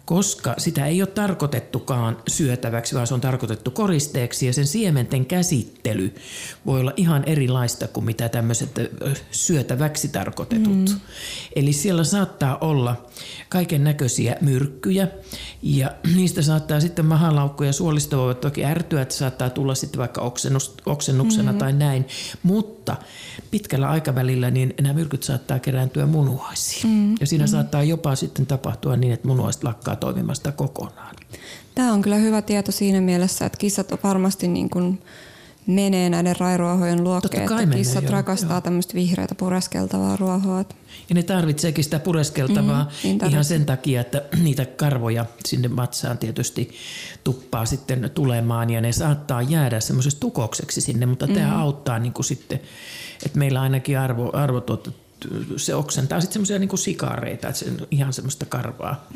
[SPEAKER 1] koska sitä ei ole tarkoitettukaan syötäväksi, vaan se on tarkoitettu koristeeksi ja sen siementen käsittely voi olla ihan erilaista kuin mitä tämmöiset syötäväksi tarkoitetut. Mm. Eli siellä saattaa olla kaiken näköisiä myrkkyjä ja <clears throat> niistä saattaa sitten mahalaukkuja ja suolisto voivat toki ärtyä, että saattaa tulla sitten vaikka oksennuksena mm. tai näin, mutta pitkällä aikavälillä niin nämä myrkyt saattaa kerääntyä munuaisiin. Mm. Ja siinä mm. saattaa jopa sitten tapahtua niin, että munuaiset lakkaa toimimasta kokonaan.
[SPEAKER 3] Tämä on kyllä hyvä tieto siinä mielessä, että kissat on varmasti niin kuin menee näiden rairuohojen luokkeen.
[SPEAKER 1] Totta kai
[SPEAKER 3] että
[SPEAKER 1] menee,
[SPEAKER 3] kissat
[SPEAKER 1] joo,
[SPEAKER 3] rakastaa
[SPEAKER 1] joo.
[SPEAKER 3] tämmöistä vihreätä pureskeltavaa ruohoa.
[SPEAKER 1] Ja ne tarvitseekin sitä pureskeltavaa
[SPEAKER 3] Mm, niin
[SPEAKER 1] ihan sen takia, että <clears throat> niitä karvoja sinne vatsaan tietysti tuppaa sitten tulemaan ja ne saattaa jäädä semmoisessa tukokseksi sinne, mutta mm. tämä auttaa niin kuin sitten, että meillä ainakin arvo, arvo tuota, se oksentaa sitten semmoisia niin sikareita, että se on ihan semmoista karvaa.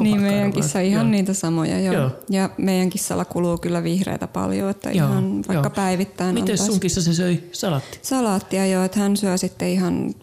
[SPEAKER 3] Niin meidän kissa ihan
[SPEAKER 1] Joo.
[SPEAKER 3] niitä samoja, joo.
[SPEAKER 1] Joo.
[SPEAKER 3] joo. Ja meidän kissalla kuluu kyllä vihreätä paljon, että
[SPEAKER 1] Joo,
[SPEAKER 3] ihan vaikka
[SPEAKER 1] joo.
[SPEAKER 3] päivittäin
[SPEAKER 1] Miten sun kissa se söi salatti?
[SPEAKER 3] salaattia jo, että hän syö sitten ihan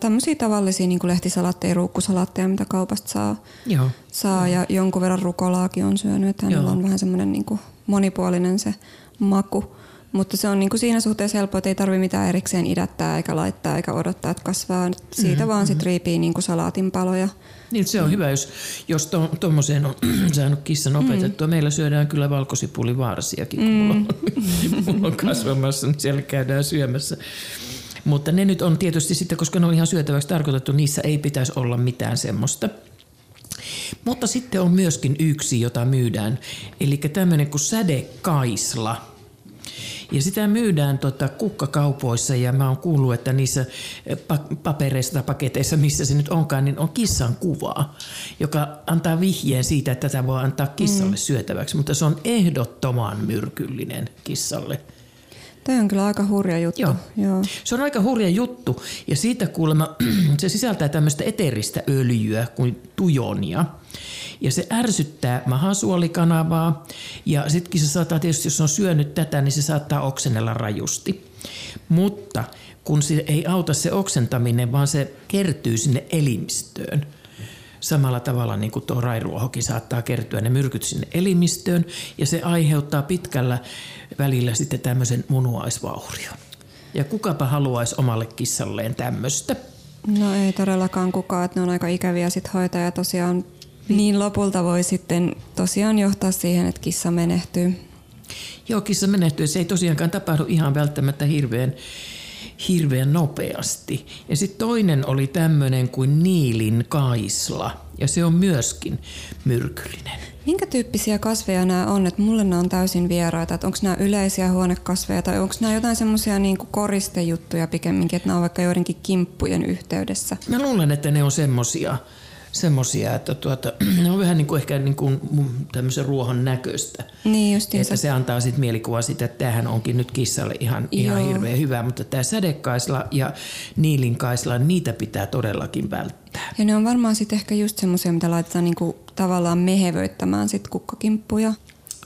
[SPEAKER 3] tämmöisiä tavallisia niin lehtisalaatteja, ruukkusalaatteja, mitä kaupasta saa.
[SPEAKER 1] Joo.
[SPEAKER 3] saa ja jonkun verran rukolaakin on syönyt, että hänellä
[SPEAKER 1] Joo.
[SPEAKER 3] on vähän semmoinen niin monipuolinen se maku. Mutta se on niin kuin siinä suhteessa helppo, että ei tarvitse mitään erikseen idättää eikä laittaa eikä odottaa, että kasvaa. Siitä mm-hmm. vaan sit riipii niin kuin salaatin paloja.
[SPEAKER 1] Niin se on hyvä, jos, jos tuommoiseen on <clears throat> saanut kissan opetettua. Meillä syödään kyllä valkosipulivarsiakin, kun mulla, on, <laughs> mulla on kasvamassa, niin siellä käydään syömässä. Mutta ne nyt on tietysti sitten, koska ne on ihan syötäväksi tarkoitettu, niissä ei pitäisi olla mitään semmoista. Mutta sitten on myöskin yksi, jota myydään, eli tämmöinen kuin sädekaisla. Ja sitä myydään tota kukkakaupoissa ja mä oon kuullut, että niissä pa- papereissa tai paketeissa, missä se nyt onkaan, niin on kissan kuvaa, joka antaa vihjeen siitä, että tätä voi antaa kissalle mm. syötäväksi, mutta se on ehdottoman myrkyllinen kissalle.
[SPEAKER 3] Tämä on kyllä aika hurja juttu.
[SPEAKER 1] Joo.
[SPEAKER 3] Joo.
[SPEAKER 1] Se on aika hurja juttu ja siitä kuulemma <clears throat> se sisältää tämmöistä eteeristä öljyä kuin tujonia. Ja se ärsyttää mahasuolikanavaa ja sittenkin se saattaa tietysti, jos on syönyt tätä, niin se saattaa oksennella rajusti. Mutta kun se ei auta se oksentaminen, vaan se kertyy sinne elimistöön. Samalla tavalla niin kuin tuo rairuohokin saattaa kertyä ne myrkyt sinne elimistöön ja se aiheuttaa pitkällä välillä sitten tämmöisen munuaisvaurion. Ja kukapa haluaisi omalle kissalleen tämmöistä.
[SPEAKER 3] No ei todellakaan kukaan, että ne on aika ikäviä sit hoitaa ja tosiaan niin lopulta voi sitten tosiaan johtaa siihen, että kissa menehtyy.
[SPEAKER 1] Joo, kissa menehtyy. Se ei tosiaankaan tapahdu ihan välttämättä hirveän, hirveän nopeasti. Ja sitten toinen oli tämmöinen kuin niilin kaisla. Ja se on myöskin myrkyllinen.
[SPEAKER 3] Minkä tyyppisiä kasveja nämä on? Että mulle nämä on täysin vieraita. Onko nämä yleisiä huonekasveja tai onko nämä jotain semmoisia niinku koristejuttuja pikemminkin, että nämä on vaikka joidenkin kimppujen yhteydessä?
[SPEAKER 1] Mä luulen, että ne on semmosia, semmosia että tuota, <clears throat> ne on vähän niin kuin ehkä niin kuin tämmöisen ruohon näköistä.
[SPEAKER 3] Niin justiinsa.
[SPEAKER 1] Että se antaa sitten mielikuva siitä, että tämähän onkin nyt kissalle ihan, ihan hirveän hyvä, mutta tämä sädekaisla ja niilinkaisla, niitä pitää todellakin välttää.
[SPEAKER 3] Ja ne on varmaan sitten ehkä just semmoisia, mitä laitetaan niinku tavallaan mehevöittämään sit kukkakimppuja.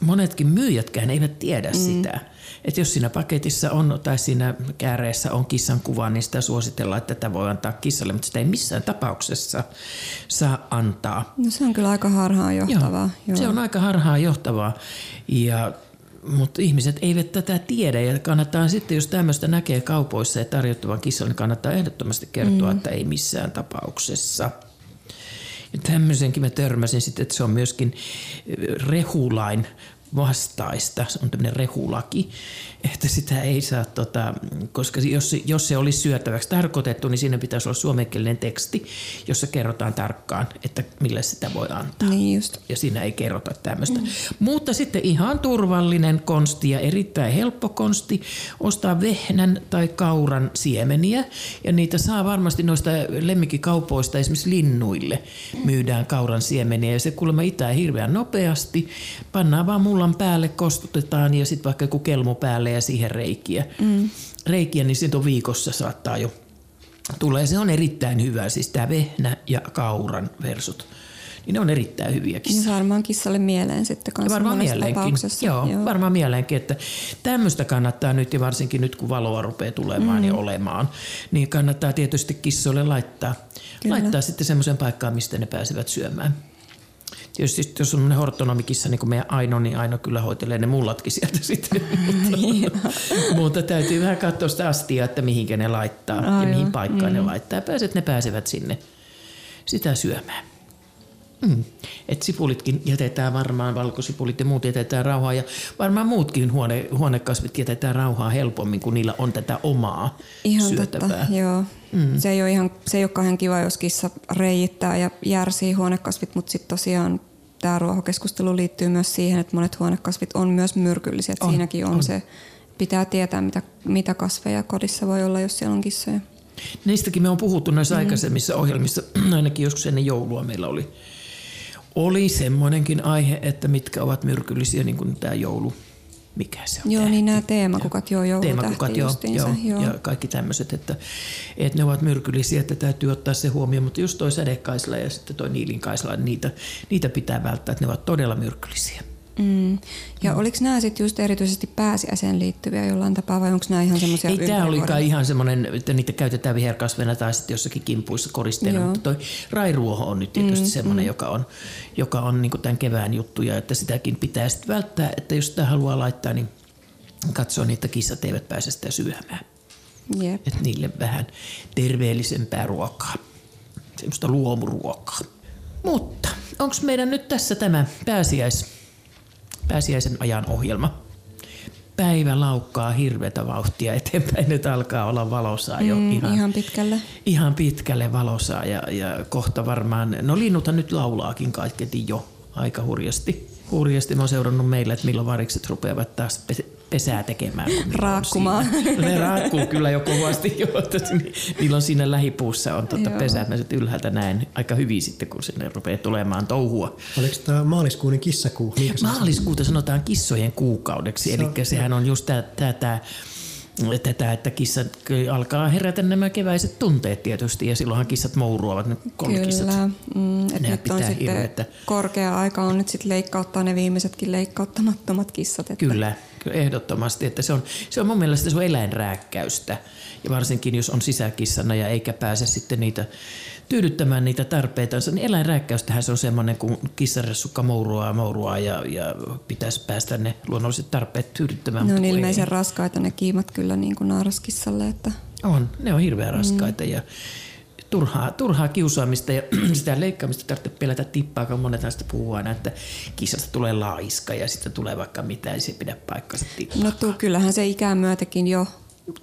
[SPEAKER 1] Monetkin myyjätkään eivät tiedä mm. sitä. Että jos siinä paketissa on tai siinä kääreessä on kissan kuva, niin sitä suositellaan, että tätä voi antaa kissalle, mutta sitä ei missään tapauksessa saa antaa.
[SPEAKER 3] No se on kyllä aika harhaan johtavaa.
[SPEAKER 1] Joo, se on aika harhaan johtavaa. Ja, mutta ihmiset eivät tätä tiedä ja kannattaa sitten, jos tämmöistä näkee kaupoissa ja tarjottavan kissalle, niin kannattaa ehdottomasti kertoa, mm. että ei missään tapauksessa. Ja tämmöisenkin mä törmäsin sitten, että se on myöskin eh, rehulain vastaista. Se on tämmöinen rehulaki, että sitä ei saa, tota, koska jos, jos se olisi syötäväksi tarkoitettu, niin siinä pitäisi olla suomenkielinen teksti, jossa kerrotaan tarkkaan, että millä sitä voi antaa.
[SPEAKER 3] Niin just.
[SPEAKER 1] Ja siinä ei kerrota tämmöistä. Mm. Mutta sitten ihan turvallinen konsti ja erittäin helppo konsti ostaa vehnän tai kauran siemeniä. Ja niitä saa varmasti noista lemmikkikaupoista, esimerkiksi linnuille myydään kauran siemeniä. Ja se kuulemma itää hirveän nopeasti. Pannaan vaan mullan päälle, kostutetaan ja sitten vaikka joku kelmu päälle ja siihen reikiä. Mm. Reikiä, niin sitten on viikossa saattaa jo tulee. Se on erittäin hyvä, siis tämä vehnä ja kauran versut. Niin ne on erittäin hyviä
[SPEAKER 3] Niin
[SPEAKER 1] kissaa.
[SPEAKER 3] varmaan kissalle mieleen sitten kanssa
[SPEAKER 1] varmaan mieleenkin. Joo, Joo, varmaan mieleenkin, että tämmöistä kannattaa nyt ja varsinkin nyt kun valoa rupeaa tulemaan mm. ja olemaan, niin kannattaa tietysti kissoille laittaa,
[SPEAKER 3] Kyllä.
[SPEAKER 1] laittaa sitten semmoisen paikkaan, mistä ne pääsevät syömään. Tietysti jos on semmoinen hortonomikissa, niin kuin meidän Aino, niin Aino kyllä hoitelee ne mullatkin sieltä sitten. mutta, <laughs> mutta täytyy vähän katsoa sitä astia, että mihinkä ne laittaa ja
[SPEAKER 3] Aivan.
[SPEAKER 1] mihin paikkaan mm. ne laittaa. Ja pääset, ne pääsevät sinne sitä syömään. Mm. Et sipulitkin jätetään varmaan, valkosipulit ja muut jätetään rauhaa ja varmaan muutkin huone, huonekasvit jätetään rauhaa helpommin, kun niillä on tätä omaa
[SPEAKER 3] Ihan
[SPEAKER 1] syötävää.
[SPEAKER 3] totta, joo. Mm. Se, ei ole ihan, se ei ole kauhean kiva, jos kissa reijittää ja järsii huonekasvit, mutta sitten tosiaan tämä ruohokeskustelu liittyy myös siihen, että monet huonekasvit on myös myrkyllisiä.
[SPEAKER 1] On,
[SPEAKER 3] Siinäkin on,
[SPEAKER 1] on.
[SPEAKER 3] se pitää tietää, mitä, mitä kasveja kodissa voi olla, jos siellä on kissoja.
[SPEAKER 1] Niistäkin me on puhuttu näissä mm. aikaisemmissa ohjelmissa, <clears throat> ainakin joskus ennen joulua meillä oli, oli semmoinenkin aihe, että mitkä ovat myrkyllisiä, niin kuin tämä joulu. Mikä se on?
[SPEAKER 3] Joo,
[SPEAKER 1] tähti.
[SPEAKER 3] niin nämä teemakukat, joo,
[SPEAKER 1] Teemakukat, joo, joo, joo, ja kaikki tämmöiset, että, että ne ovat myrkyllisiä, että täytyy ottaa se huomioon, mutta just toi sädekaisla ja sitten toi niilinkaisla, niitä, niitä pitää välttää, että ne ovat todella myrkyllisiä.
[SPEAKER 3] Mm. Ja mm. oliko nämä sitten just erityisesti pääsiäiseen liittyviä jollain tapaa vai onko nämä ihan semmoisia
[SPEAKER 1] Ei tämä olikaan ihan semmoinen, että niitä käytetään viherkasveina tai sitten jossakin kimpuissa koristeena, mutta toi rairuoho on nyt tietysti mm, semmoinen, mm. joka on, joka on niin tämän kevään juttuja, että sitäkin pitää sitten välttää, että jos sitä haluaa laittaa, niin katsoo niitä kissat eivät pääse sitä syömään.
[SPEAKER 3] Yep.
[SPEAKER 1] Että niille vähän terveellisempää ruokaa, semmoista luomuruokaa. Mutta onko meidän nyt tässä tämä pääsiäis pääsiäisen ajan ohjelma. Päivä laukkaa hirveätä vauhtia eteenpäin. Nyt alkaa olla valosaa jo
[SPEAKER 3] mm,
[SPEAKER 1] ihan,
[SPEAKER 3] ihan pitkälle.
[SPEAKER 1] Ihan pitkälle valosaa ja, ja kohta varmaan, no linnuthan nyt laulaakin kaiketi jo aika hurjasti. Hurjasti mä oon seurannut meillä, että milloin varikset rupeavat taas pesää tekemään.
[SPEAKER 3] Raakkumaan.
[SPEAKER 1] Ne raakkuu kyllä jo kovasti jo. Niillä on siinä lähipuussa on totta pesät. Mä sitten ylhäältä näen aika hyvin sitten, kun sinne rupeaa tulemaan touhua.
[SPEAKER 5] Oliko tämä maaliskuun kissakuu?
[SPEAKER 1] Maaliskuuta sanotaan kissojen kuukaudeksi. Eli sehän on just tämä tätä, että kissat alkaa herätä nämä keväiset tunteet tietysti ja silloinhan kissat mouruavat, ne kolkissat.
[SPEAKER 3] Kyllä, mm, että nyt on sitten hirveätä. korkea aika on nyt sitten leikkauttaa ne viimeisetkin leikkauttamattomat kissat.
[SPEAKER 1] Että... Kyllä, kyllä, ehdottomasti, että se on, se on mun mielestä se on eläinrääkkäystä ja varsinkin jos on sisäkissana ja eikä pääse sitten niitä tyydyttämään niitä tarpeitansa, niin eläinrääkkäystähän se on semmoinen, kun kissaressukka mouruaa mouruaa ja, ja pitäisi päästä ne luonnolliset tarpeet tyydyttämään.
[SPEAKER 3] Ne on ilmeisen ei. raskaita ne kiimat kyllä niin kuin naaraskissalle. Että...
[SPEAKER 1] On, ne on hirveän raskaita mm. ja turhaa, turhaa kiusaamista ja <clears throat> sitä leikkaamista tarvitsee pelätä tippaa, kun monet sitä puhuu aina, että kissasta tulee laiska ja sitten tulee vaikka mitä, ei se pidä paikkansa tippaa.
[SPEAKER 3] No tuu, kyllähän se ikään myötäkin jo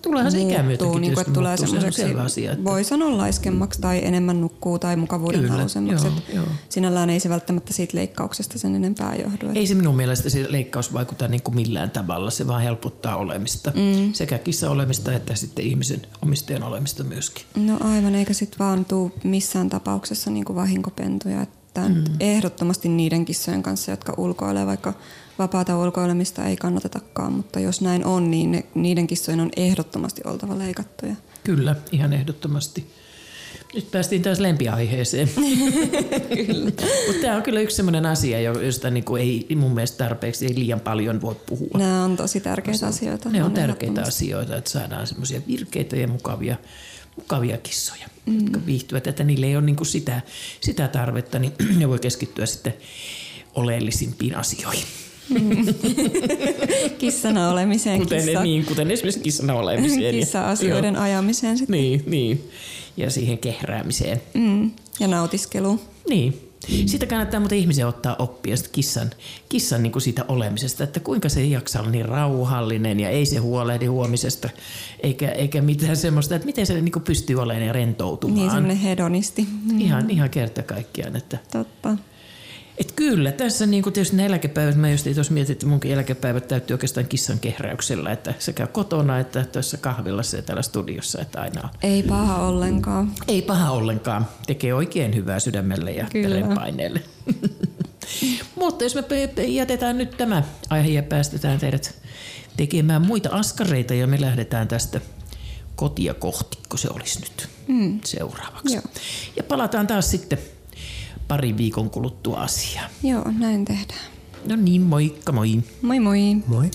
[SPEAKER 1] Tuleehan se ikämyötäkin
[SPEAKER 3] niin kuin, tulee semmoiseksi,
[SPEAKER 1] se asia, että...
[SPEAKER 3] voi sanoa laiskemmaksi tai enemmän nukkuu tai mukavuuden Kyllä, halusemmaksi. Joo, joo. Sinällään ei se välttämättä siitä leikkauksesta sen enempää johdu.
[SPEAKER 1] Ei se minun mielestä se leikkaus vaikuta niin kuin millään tavalla. Se vaan helpottaa olemista. Mm. Sekä kissa olemista että sitten ihmisen omistajan olemista myöskin.
[SPEAKER 3] No aivan, eikä sitten vaan tuu missään tapauksessa niin kuin vahinkopentuja. Että mm. Ehdottomasti niiden kissojen kanssa, jotka ulkoilee vaikka vapaata ulkoilemista ei kannatetakaan, mutta jos näin on, niin ne, niiden kissojen on ehdottomasti oltava leikattuja.
[SPEAKER 1] Kyllä, ihan ehdottomasti. Nyt päästiin taas lempiaiheeseen. <laughs> Mutta tämä on kyllä yksi sellainen asia, josta niinku ei mun mielestä tarpeeksi ei liian paljon voi puhua.
[SPEAKER 3] Nämä on tosi tärkeitä Osa. asioita.
[SPEAKER 1] Ne on tärkeitä asioita, että saadaan semmoisia virkeitä ja mukavia, mukavia kissoja, mm. jotka viihtyvät. Että niille ei ole niinku sitä, sitä tarvetta, niin <clears throat> ne voi keskittyä sitten oleellisimpiin asioihin. Mm. <laughs>
[SPEAKER 3] kissana olemiseen.
[SPEAKER 1] Kuten, kissa, niin, kuten esimerkiksi kissana olemiseen. <laughs>
[SPEAKER 3] Kissa-asioiden ja, ajamiseen sitten.
[SPEAKER 1] Niin, niin, ja siihen kehräämiseen.
[SPEAKER 3] Mm. Ja nautiskeluun.
[SPEAKER 1] Niin. Siitä kannattaa muuten ihmisiä ottaa oppia kissan, kissan niin kuin siitä olemisesta, että kuinka se jaksaa olla niin rauhallinen ja ei se huolehdi huomisesta, eikä, eikä mitään semmoista, että miten se niin kuin pystyy olemaan ja rentoutumaan.
[SPEAKER 3] Niin semmoinen hedonisti.
[SPEAKER 1] Mm. Ihan, ihan kerta kaikkiaan. Että
[SPEAKER 3] Totta.
[SPEAKER 1] Et kyllä, tässä niin kuin tietysti ne eläkepäivät, mä just tuossa mietin, että munkin eläkepäivät täytyy oikeastaan kissan kehräyksellä, että sekä kotona että tuossa kahvilassa ja täällä studiossa, että aina on.
[SPEAKER 3] Ei paha ollenkaan.
[SPEAKER 1] Ei paha ollenkaan. Tekee oikein hyvää sydämelle ja verenpaineelle. <laughs> Mutta jos me jätetään nyt tämä aihe ja päästetään teidät tekemään muita askareita ja me lähdetään tästä kotia kohti, kun se olisi nyt mm. seuraavaksi. Joo. Ja palataan taas sitten Pari viikon kuluttua asiaa.
[SPEAKER 3] Joo, näin tehdään.
[SPEAKER 1] No niin, moikka moi.
[SPEAKER 3] Moi moi.
[SPEAKER 5] Moi.